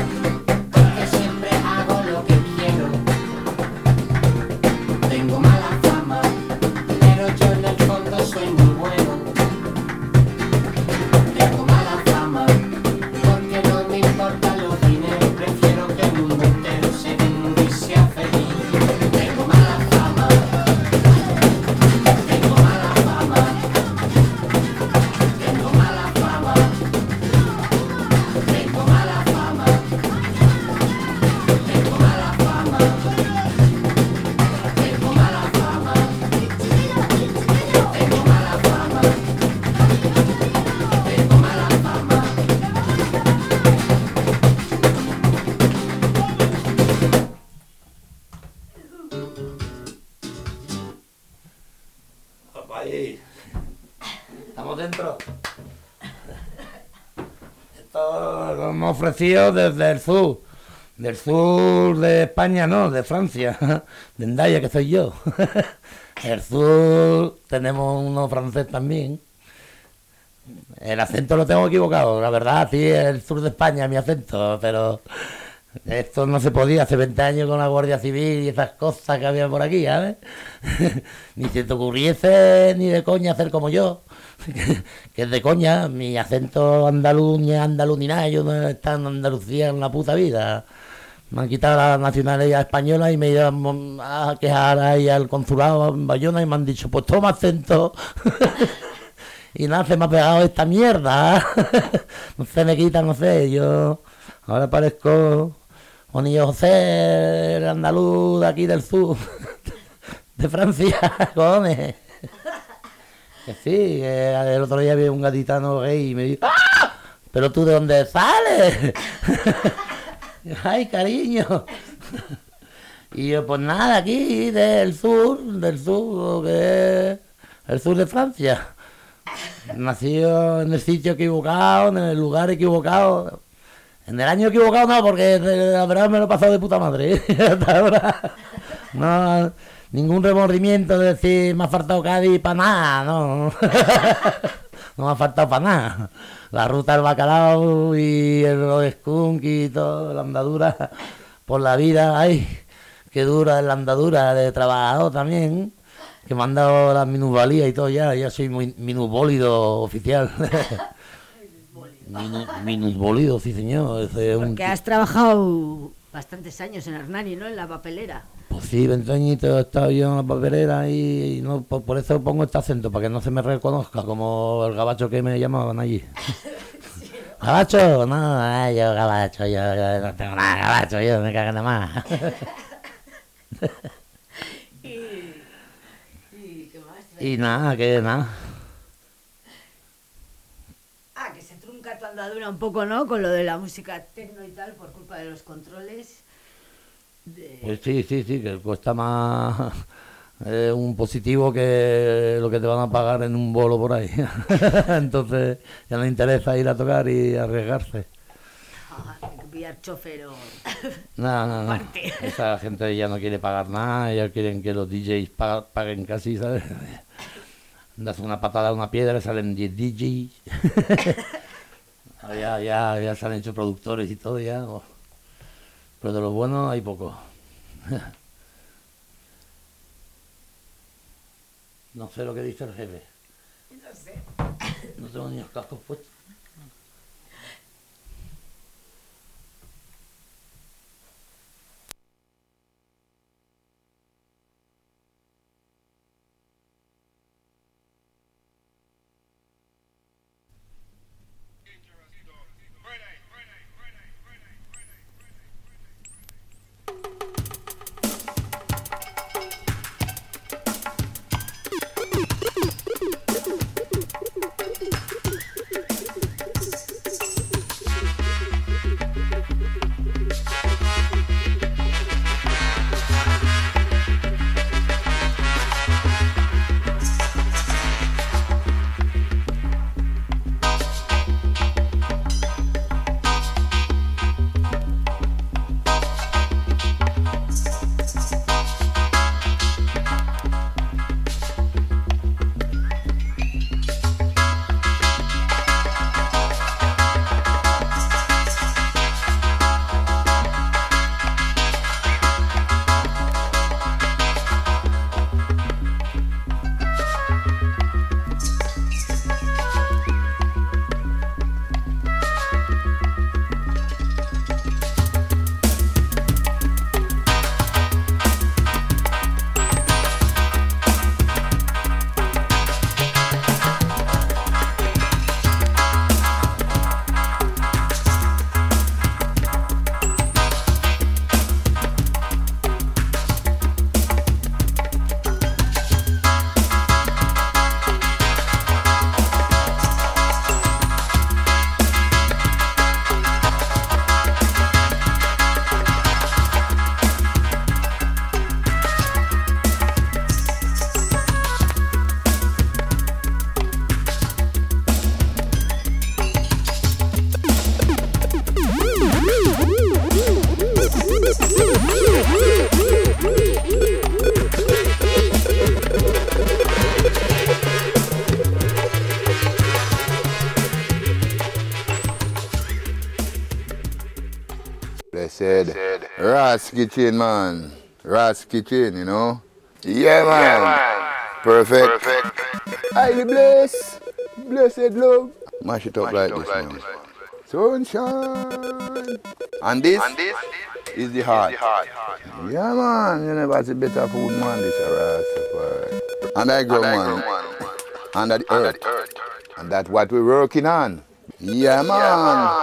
Speaker 13: desde el sur. Del sur de España, no, de Francia. [laughs] De Endaya, que soy yo. [laughs] El sur tenemos uno francés también. El acento lo tengo equivocado, la verdad, sí, el sur de España mi acento, pero esto no se podía hace 20 años con la Guardia Civil y esas cosas que había por aquí, ¿sabes? [laughs] ni se te ocurriese ni de coña hacer como yo, [laughs] que es de coña, mi acento andaluz ni andaluz yo no estado en Andalucía en la puta vida. Me han quitado la nacionalidad española y me ido a quejar ahí al consulado en Bayona y me han dicho, pues toma acento. [laughs] y nada, se me ha pegado esta mierda. [laughs] no se me quita, no sé, yo ahora parezco Bonillo José, el andaluz de aquí del sur, de Francia, cojones. Sí, el otro día vi un gatitano gay y me dijo, ¡Ah! ¿Pero tú de dónde sales? [laughs] Ay, cariño. Y yo, pues nada, aquí, del sur, del sur, que es el sur de Francia. Nacido en el sitio equivocado, en el lugar equivocado. En el año equivocado no, porque la verdad me lo he pasado de puta madre. [laughs] Hasta ahora. No, ningún remordimiento de decir me ha faltado Cádiz para nada, no. [laughs] No me ha faltado para nada. La ruta del bacalao y el skunk y todo, la andadura por la vida. Ay, qué dura es la andadura de trabajador también. Que me han dado las minusvalías y todo ya. Ya soy muy minusbólido oficial. [laughs] Minu- minusbólido, sí señor. es un
Speaker 12: has trabajado bastantes años en Hernani, ¿no? En la papelera.
Speaker 13: Pues sí, 20 añitos he estado yo en la papelera y, y no, por, por eso pongo este acento, para que no se me reconozca como el gabacho que me llamaban allí. [laughs] ¿Gabacho? No, yo gabacho, yo, yo no tengo nada gabacho, yo me cago en la [laughs] más. y nada, que nada.
Speaker 12: Ah, que se trunca tu andadura un poco, ¿no? Con lo de la música tecno y tal, por culpa de los controles.
Speaker 13: Pues sí, sí, sí, que cuesta más [laughs] eh, un positivo que lo que te van a pagar en un bolo por ahí. [laughs] Entonces ya no interesa ir a tocar y arriesgarse.
Speaker 12: Ah, pillar chofer o...
Speaker 13: No, no, no. Esa gente ya no quiere pagar nada, ya quieren que los DJs pa- paguen casi, ¿sabes? [laughs] Das una patada a una piedra y salen 10 DJs. ya, ya, ya se han hecho productores y todo ya. oh. Pero de los buenos hay poco. [laughs] No sé lo que dice el jefe.
Speaker 12: No sé.
Speaker 13: No tengo ni los cascos puestos.
Speaker 10: Ras Kitchen, man. Ras Kitchen, you know? Yeah, man. Perfect. Highly blessed. Blessed love. Mash it up like this, man. Sunshine. And this, is the heart. Yeah, man. You never see better food, man. This is Rastafari. And I grow, man. Under the earth. And that's what we're working on. Yeah, man.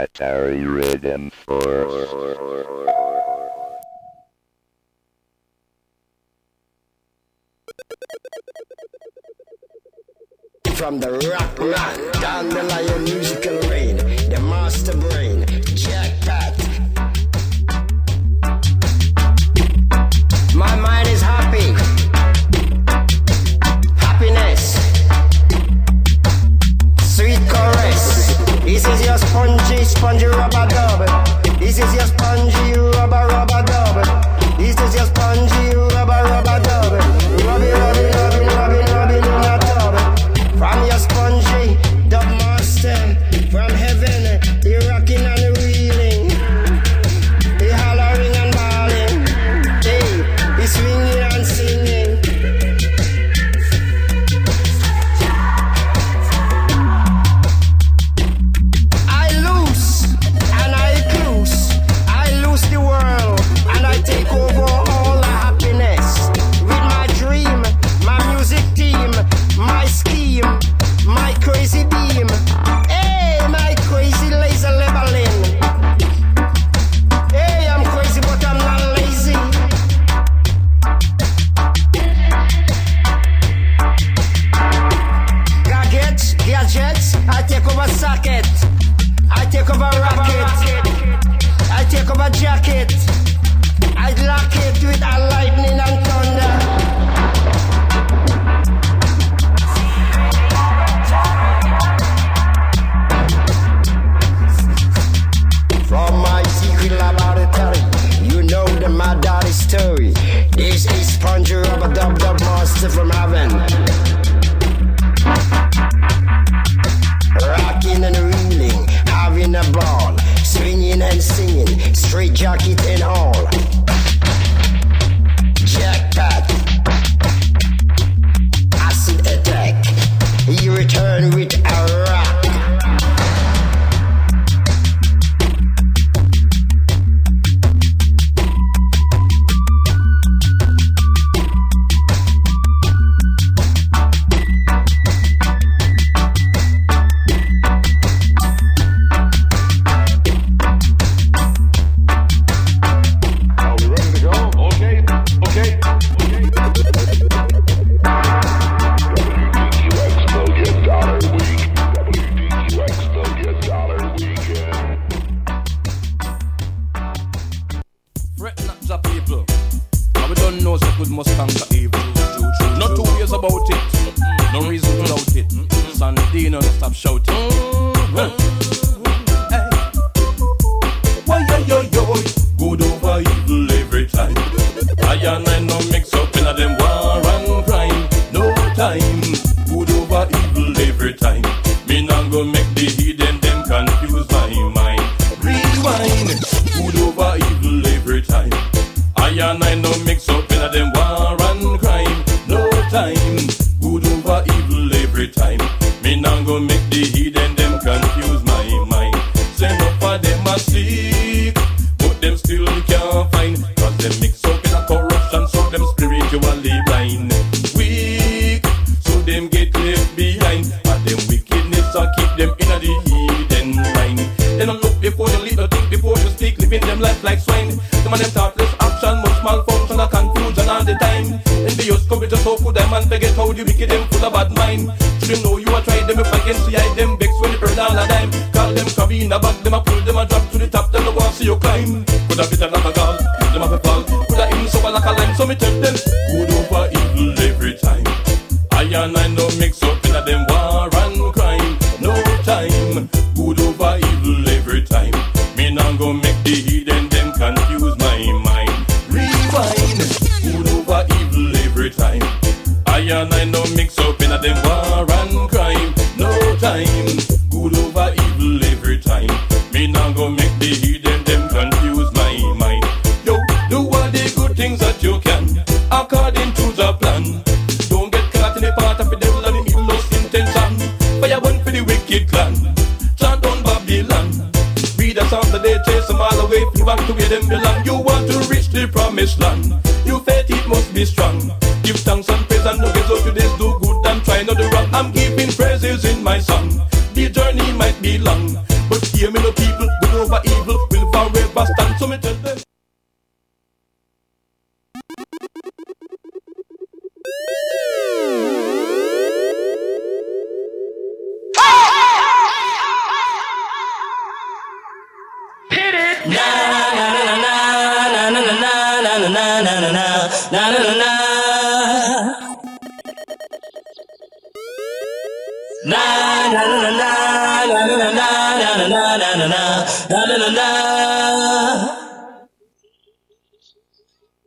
Speaker 23: Atari Rhythm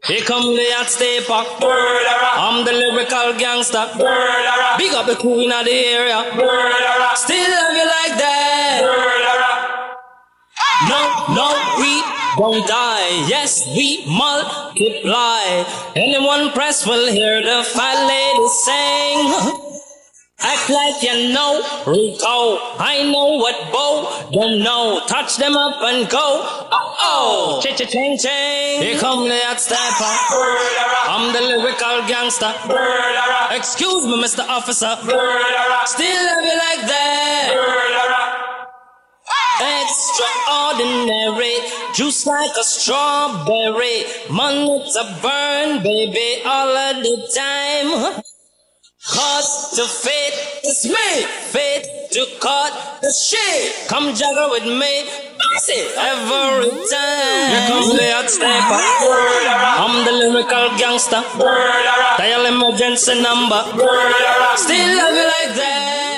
Speaker 24: Here come the hot stay pack. I'm the lyrical gangster. Big up the crew in the area. Burlera. Still love you like that. Burlera. No, no, we don't die. Yes, we multiply. Anyone press will hear the fat lady sing. [laughs] Act like you know, Rico. I know what Bo don't know. Touch them up and go. Uh oh, cha cha ching ching. Here come the hot stepper. I'm the lyrical gangster. Murderer. Excuse me, Mr. Officer. Murderer. Still love you like that. Murderer. Extraordinary, juice like a strawberry. Money to burn, baby, all of the time. Cause to fit is me, fit to cut the shit. Come juggle with me, bounce it every time. You come to hot sniper. I'm the lyrical gangster. Dial emergency number. Still love you like that.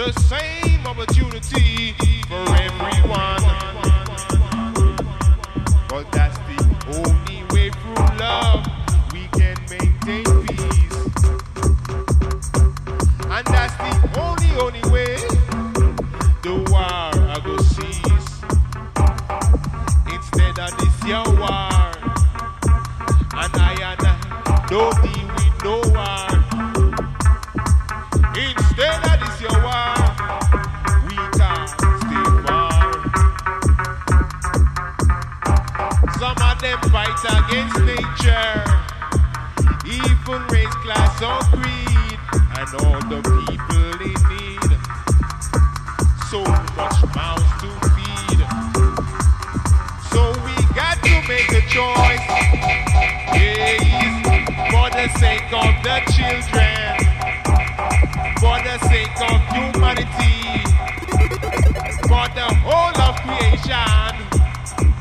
Speaker 25: The same opportunity for everyone. But that's the only way through love we can maintain peace. And that's the only, only way the war I go cease. Instead of this war, and I and I no deal with no war. Against nature, even race, class, or creed, and all the people in need. So much mouths to feed. So we got to make a choice. Yes, for the sake of the children, for the sake of humanity, for the whole of creation.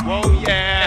Speaker 25: Oh yeah.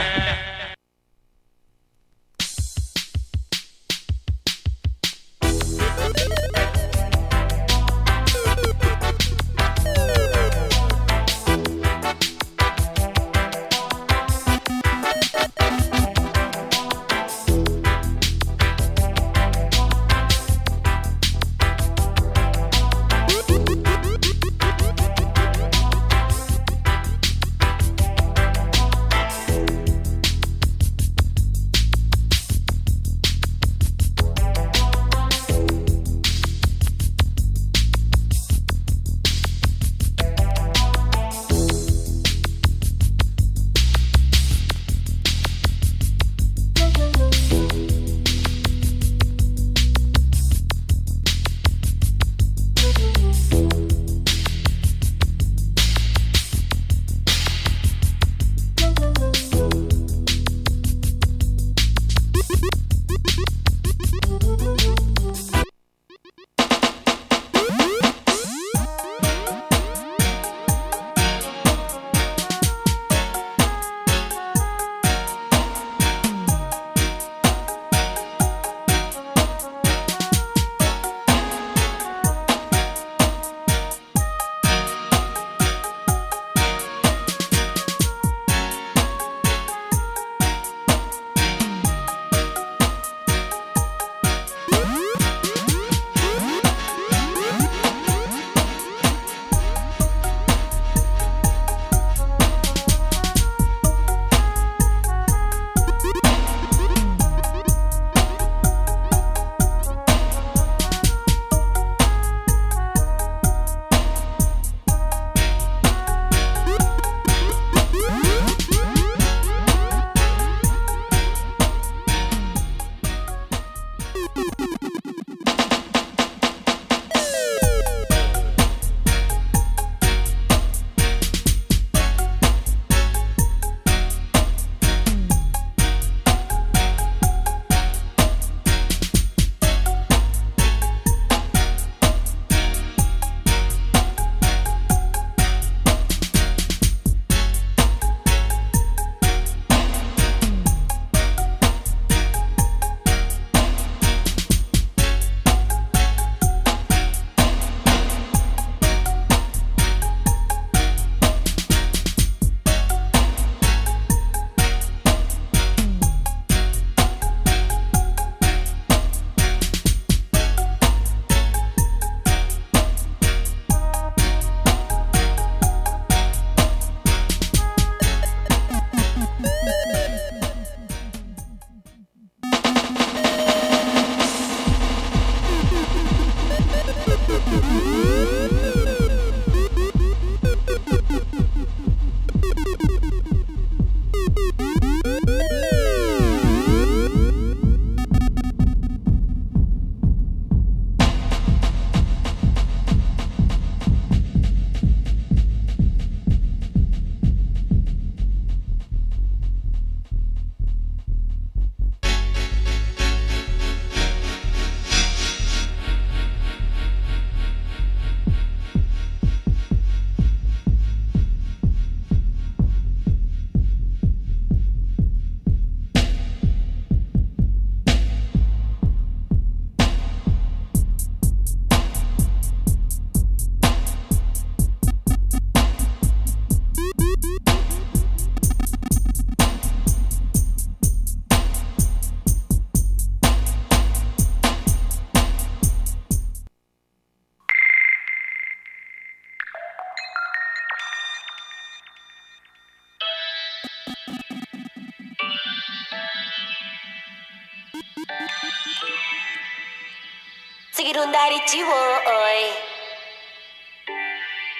Speaker 17: Kirundarichi boy.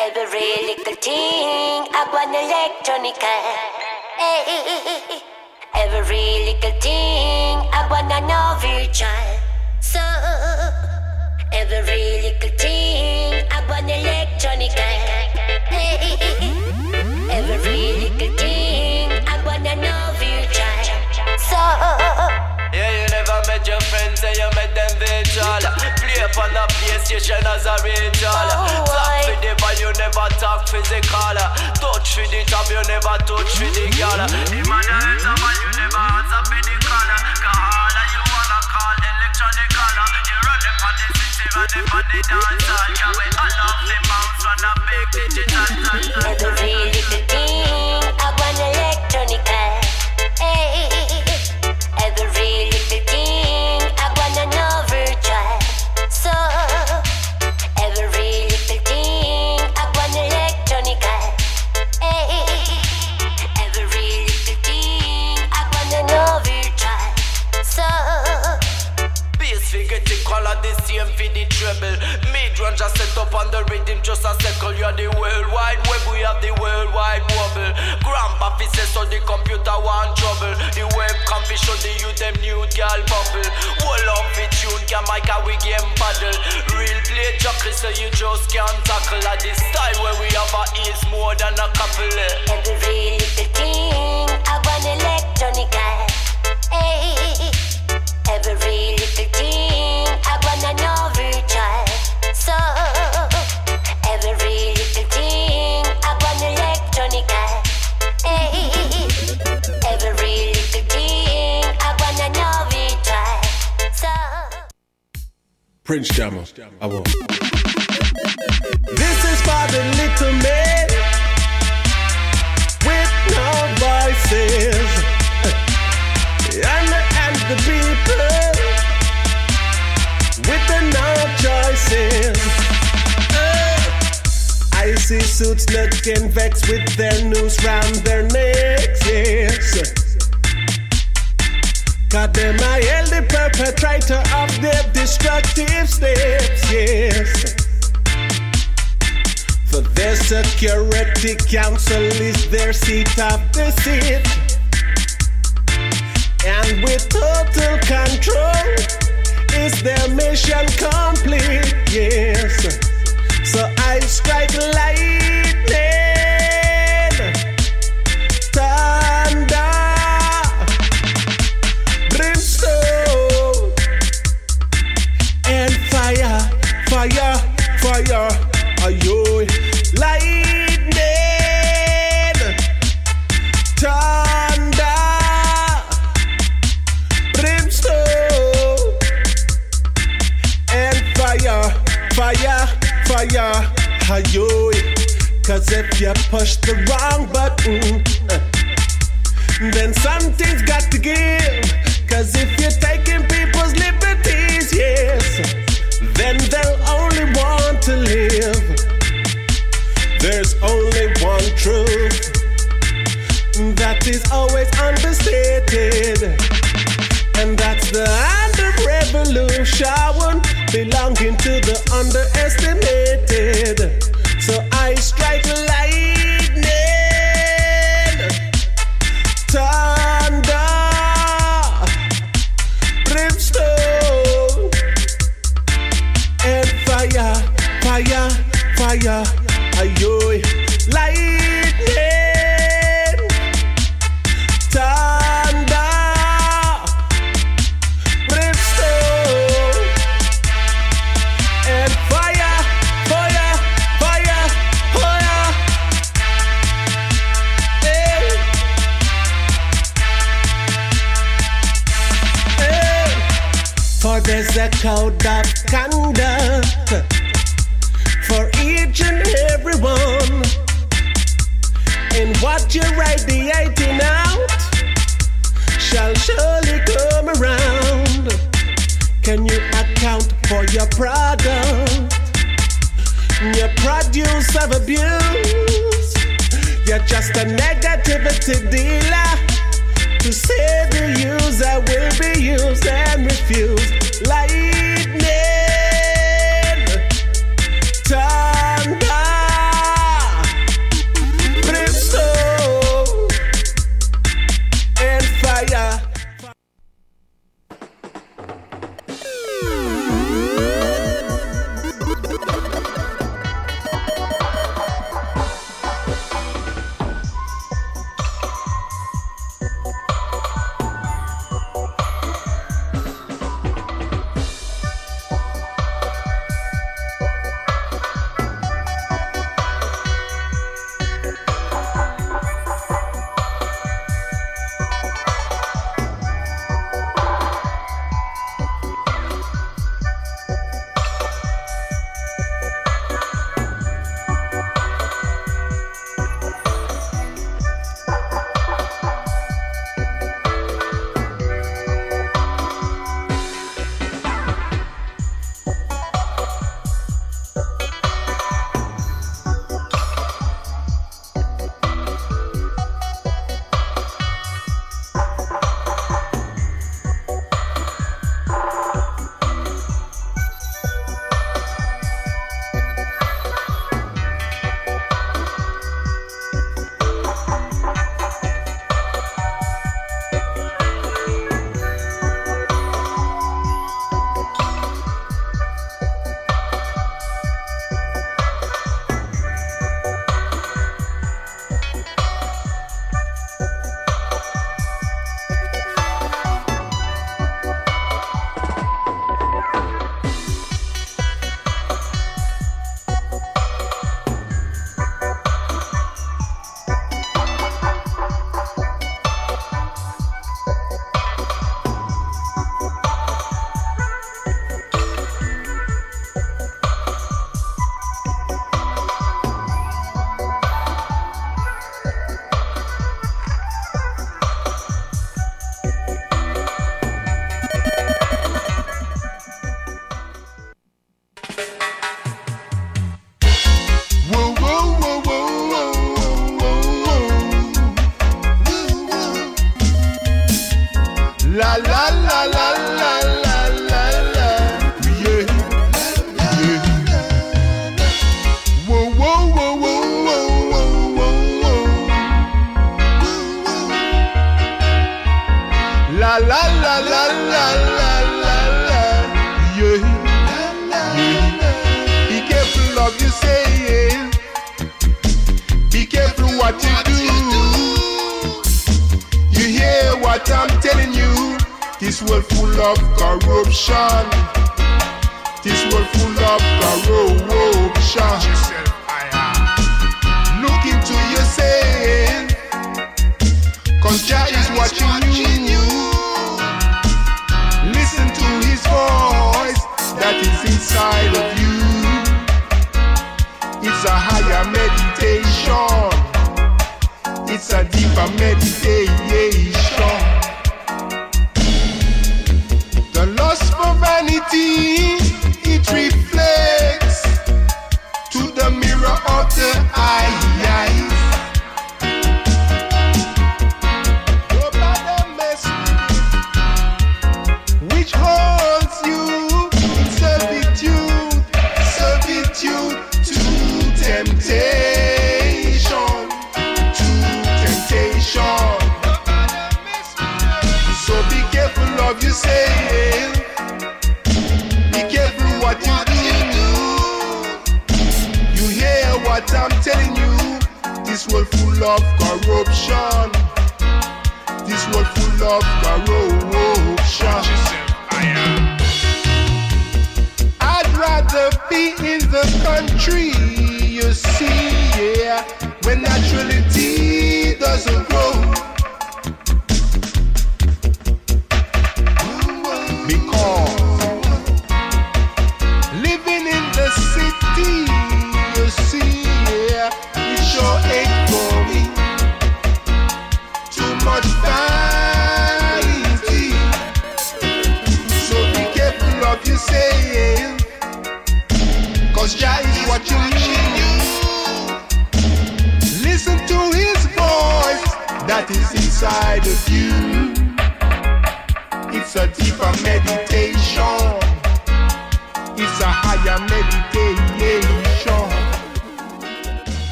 Speaker 17: Every little thing, I want electronica. Hey, every little thing, I wanna know virtual. So, every little thing,
Speaker 26: met them virtual. Play upon the PlayStation as a ritual. Talk for the ball, you never talk physical. Touch for the top, you never touch for the girl. The man you answer, but you never answer for the call. Call and you wanna call electronic color. You run on the them on the dance hall. Yeah, we all love the mouse on a big digital
Speaker 17: every
Speaker 26: just set up on the rhythm just a You're the worldwide web, we have the worldwide wobble. Grandpa so the computer want trouble. The webcam fi show the youth them new girl bubble. Whole up tune, can a we game paddle. Real play so you just can't tackle. At this style where we have a is more than a couple eh.
Speaker 17: every little thing, I want electronica. Hey, every little thing, I wanna know
Speaker 27: Prince Jammer. I will.
Speaker 14: This is for the little man with no voices. See suits looking vexed with their noose round their necks, yes. God them I held the perpetrator of their destructive steps, yes. For their security council is their seat of deceit. And with total control is their mission complete, yes. So I strike lightning, thunder, brimstone, and fire, fire, fire, Cause if you push the wrong button, then something's got to give. Cause if you're taking people's liberties, yes, then they'll only want to live. There's only one truth that is always understated, and that's the end of revolution belonging to the underestimated. So I strike lightning,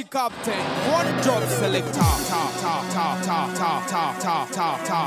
Speaker 28: Captain, one job selector. Ta ta ta ta ta ta ta ta ta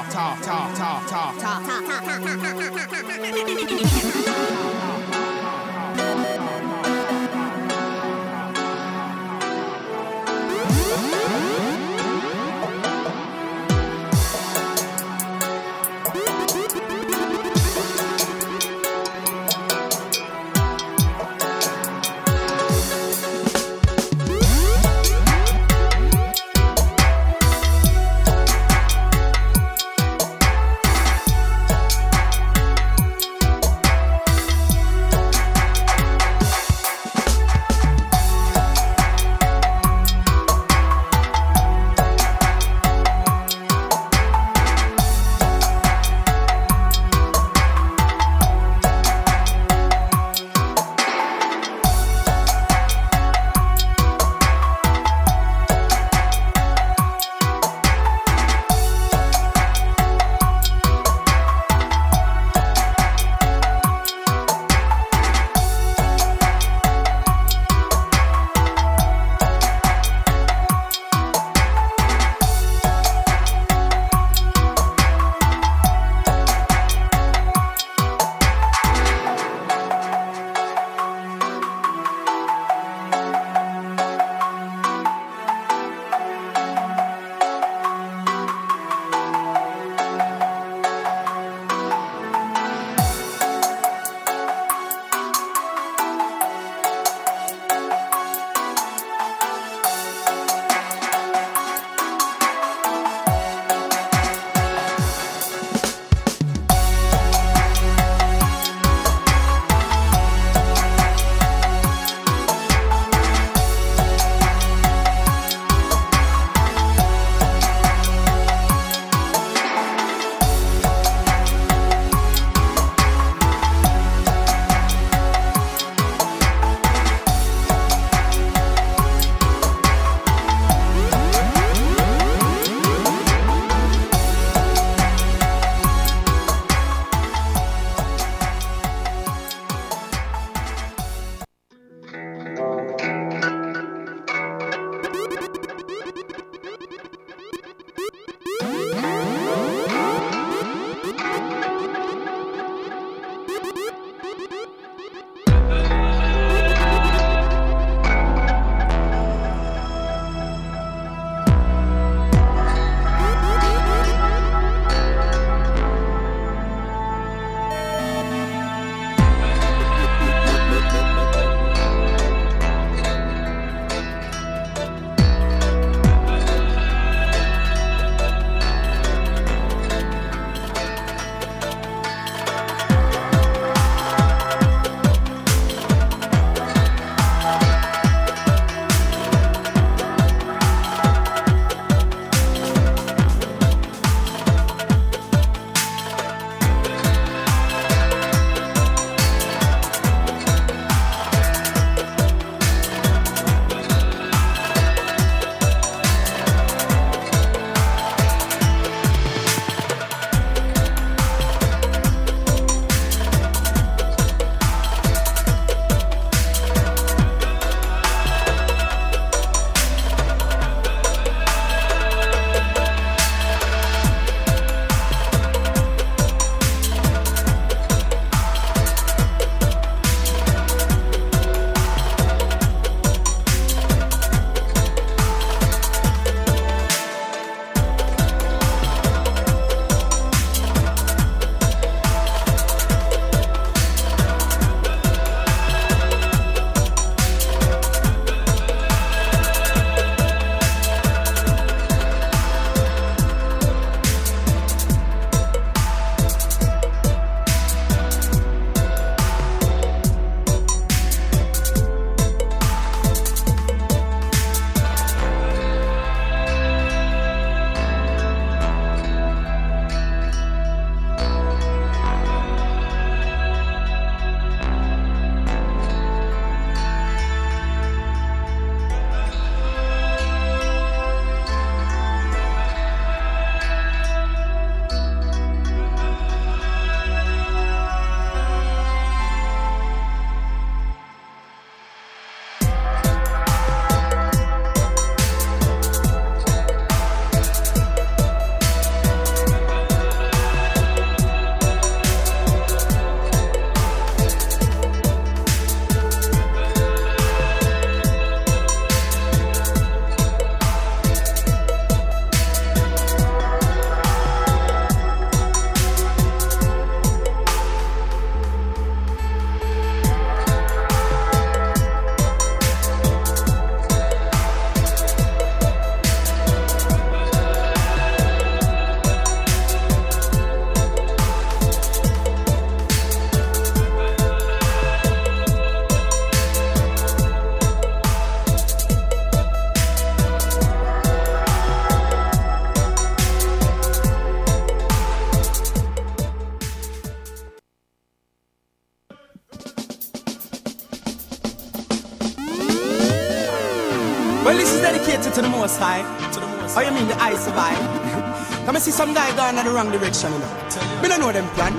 Speaker 29: the Most High. The. Oh, you mean the I survive? [laughs] Come and see some guy going in the wrong direction, you know. Me don't know what them plan.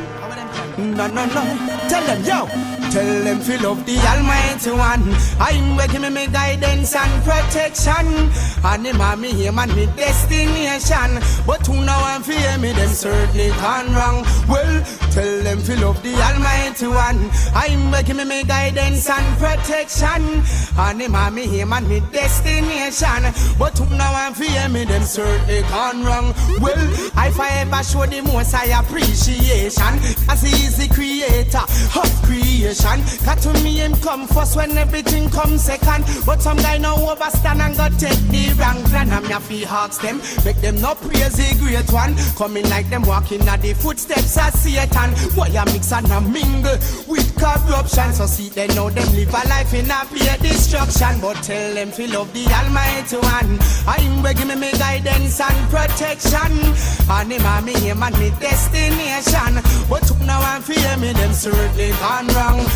Speaker 29: No, no, no. Tell them, yo. Tell them feel love the Almighty One. I'm waking me me guidance and protection. And him and me him and me destination. But who now and fear me, them certainly gone wrong. Well, tell them feel love the Almighty One. I'm waking me me guidance and protection. And him and me him and me destination. But now and fear me, them certainly gone wrong. Well, I ever show the most I appreciation, as he is the creator of creation. Got to me him come first when everything comes second. But some guy now overstand and go take the wrong plan. I'm your feet hawks them, make them not praise the great one. Coming like them walking at the footsteps of Satan. Why you mix and a mingle with corruption? So see they know them live a life in a fear destruction. But tell them feel love the Almighty One. I'm begging me me guidance and protection. And him and me him and me destination. But who now and fear me them certainly gone wrong.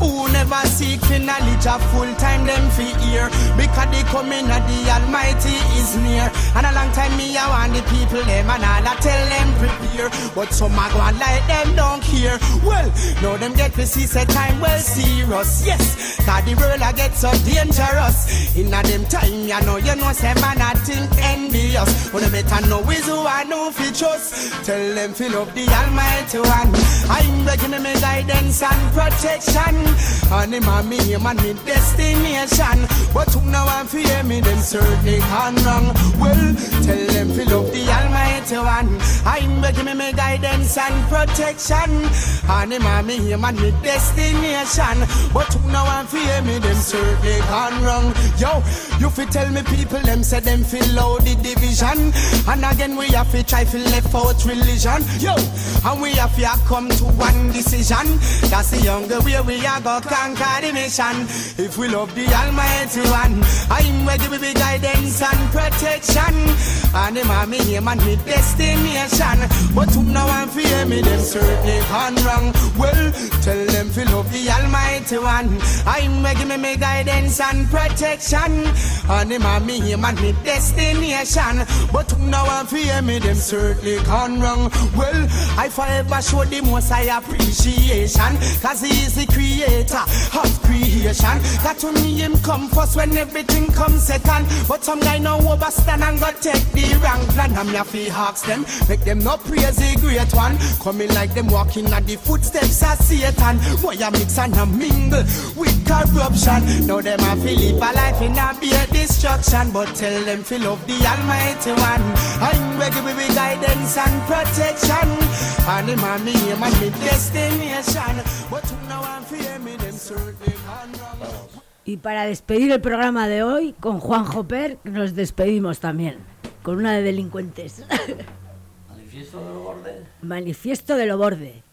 Speaker 29: Who never seek for knowledge of full time them fi hear Because the coming of the Almighty is near And a long time me I want the people them and all I tell them prepare But some a go like them don't care. Well, now them get to see say time well serious. Yes, cause the world a get so dangerous. In a them time you know you know say man I think envious. But the better know is who I know fi trust. Tell them fill up the Almighty One. I'm begging me guidance and protection. And him and me, him and me destination. But who now and fear me, them certainly gone wrong. Well, tell them fill up the Almighty One. I'm begging me, me guidance and protection. And him me, him and me destination. But who now and fear me, them certainly gone wrong. Yo, you fi tell me people, them say them feel low the division. And again we have to try to left out religion. Yo, and we have to come to one decision. That's the younger way we are go conquer the mission. If we love the Almighty One, I'm ready with guidance and protection. And him and me him and me destination. But who now and fear me, them certainly gone wrong. Well, tell them fi love the Almighty One. I'm ready with me guidance and protection. And him and me him and me destination. But who now and fear me, them certainly gone wrong. Well, I forever show the most I appreciation. Cause he is the creator of creation. Got to me him come first when everything comes second. But some guy now overstand and go take the wrong plan. I'm your fee hawks them, make them not praise the great one. Coming like them walking at the footsteps of Satan. Boy, I mix and I mingle with corruption. Now them a feel live a life in a be a destruction. But tell them feel love the Almighty One. I'm ready with guidance and protection. And him and me, destination. But now fear me, them.
Speaker 12: Y para despedir el programa de hoy, con Juan Joper, nos despedimos también, con una de delincuentes. [laughs]
Speaker 13: Manifiesto de lo borde.
Speaker 12: Manifiesto de lo borde.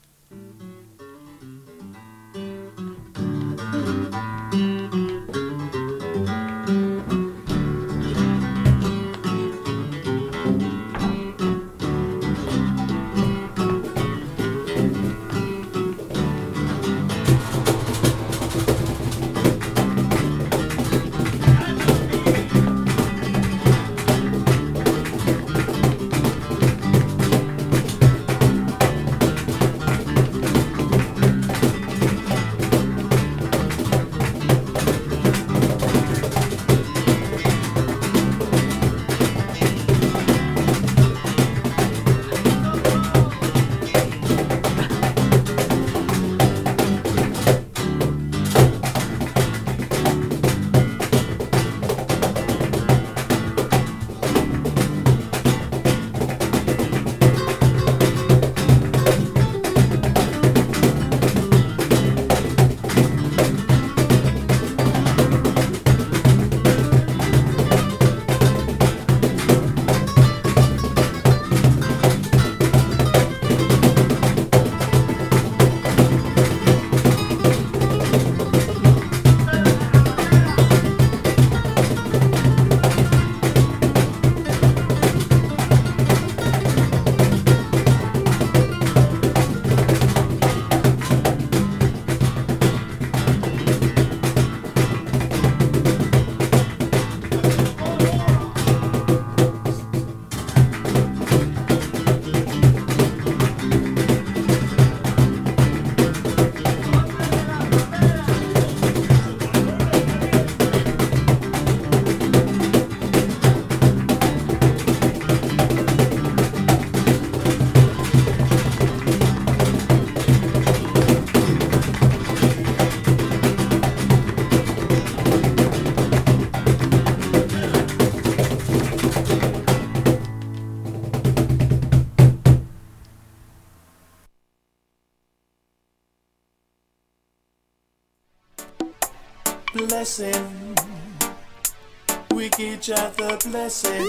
Speaker 30: Each other blessing,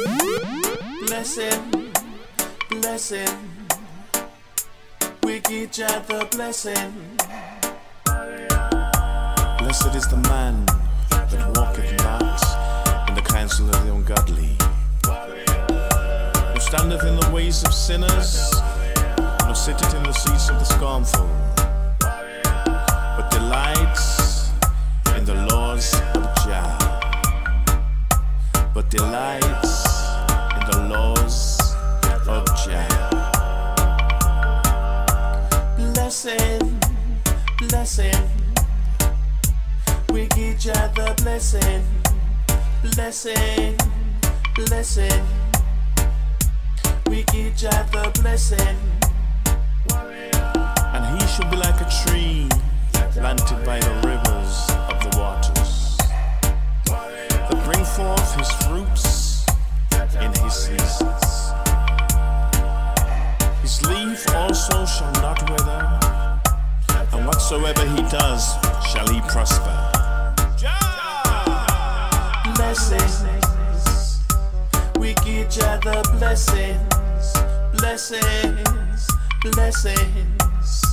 Speaker 30: blessing, blessing. We give each other blessing. Blessed is the man that walketh not in the counsel of the ungodly, who standeth in the ways of sinners, who sitteth in the seats of the scornful, but delights delights in the laws of Jah. Blessing, blessing. We give each other blessing, blessing, blessing. We give each other blessing. And he shall be like a tree planted by the rivers forth his fruits in his seasons. His leaf also shall not wither, and whatsoever he does shall he prosper. Blessings, we give each other blessings, blessings, blessings.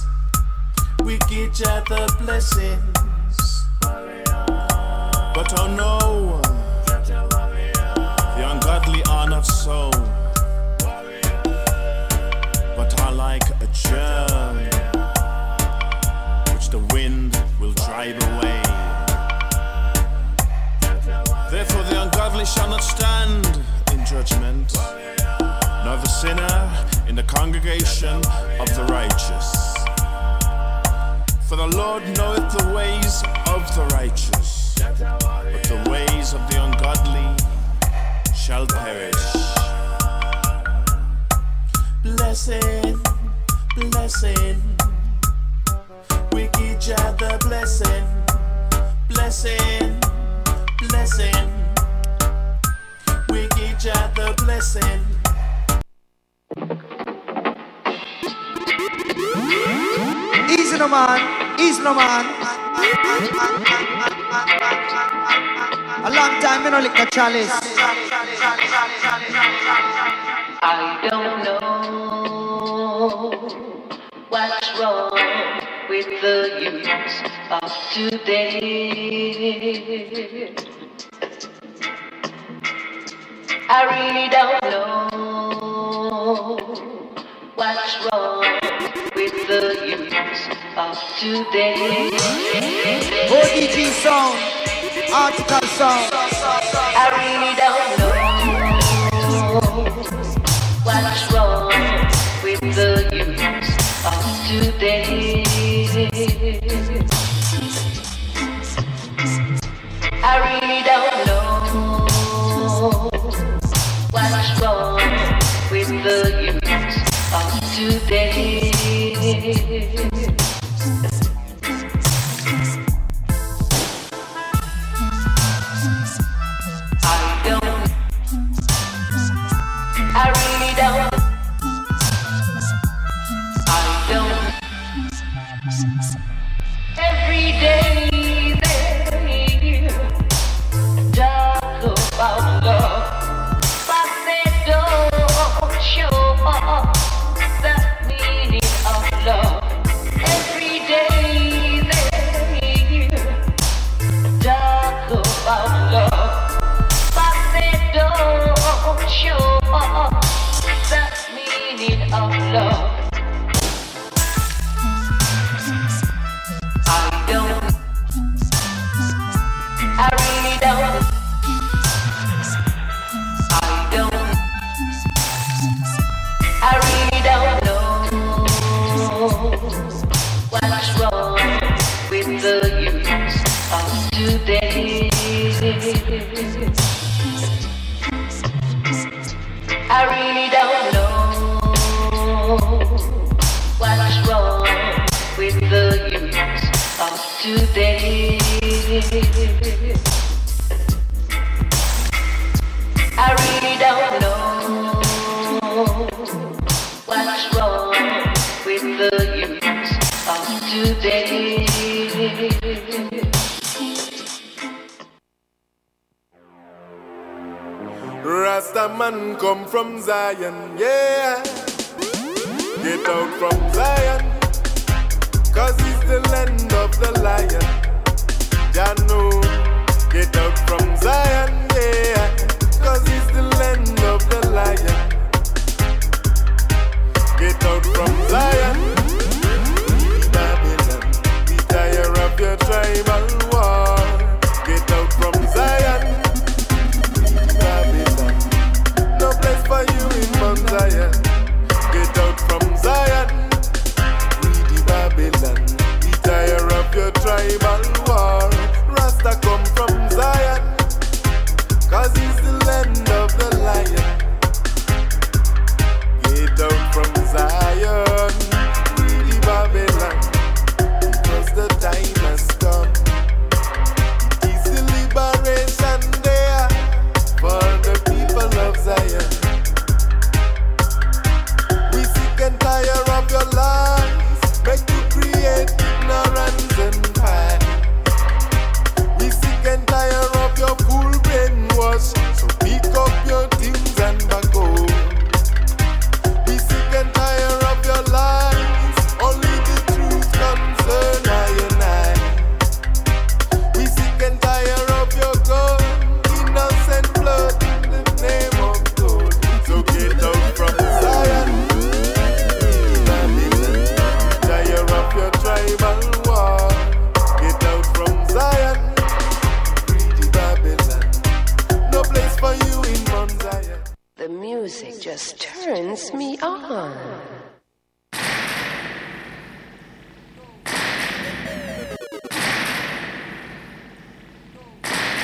Speaker 30: We give each other blessings. But oh no, ungodly are not so, but are like a germ which the wind will drive away. Therefore, the ungodly shall not stand in judgment, nor the sinner in the congregation of the righteous. For the Lord knoweth the ways of the righteous, but the ways of the ungodly shall perish. Blessing, blessing, we each other blessing, blessing, blessing, we each other blessing.
Speaker 31: Easy no man, easy no man. A long time me no lick the chalice.
Speaker 17: I don't know what's wrong with the youth of today. I really don't know what's wrong with the youth of today.
Speaker 31: ODG sound, article sound.
Speaker 17: I really don't know what's wrong with the youth of today. I really don't know what's wrong with the youth of today.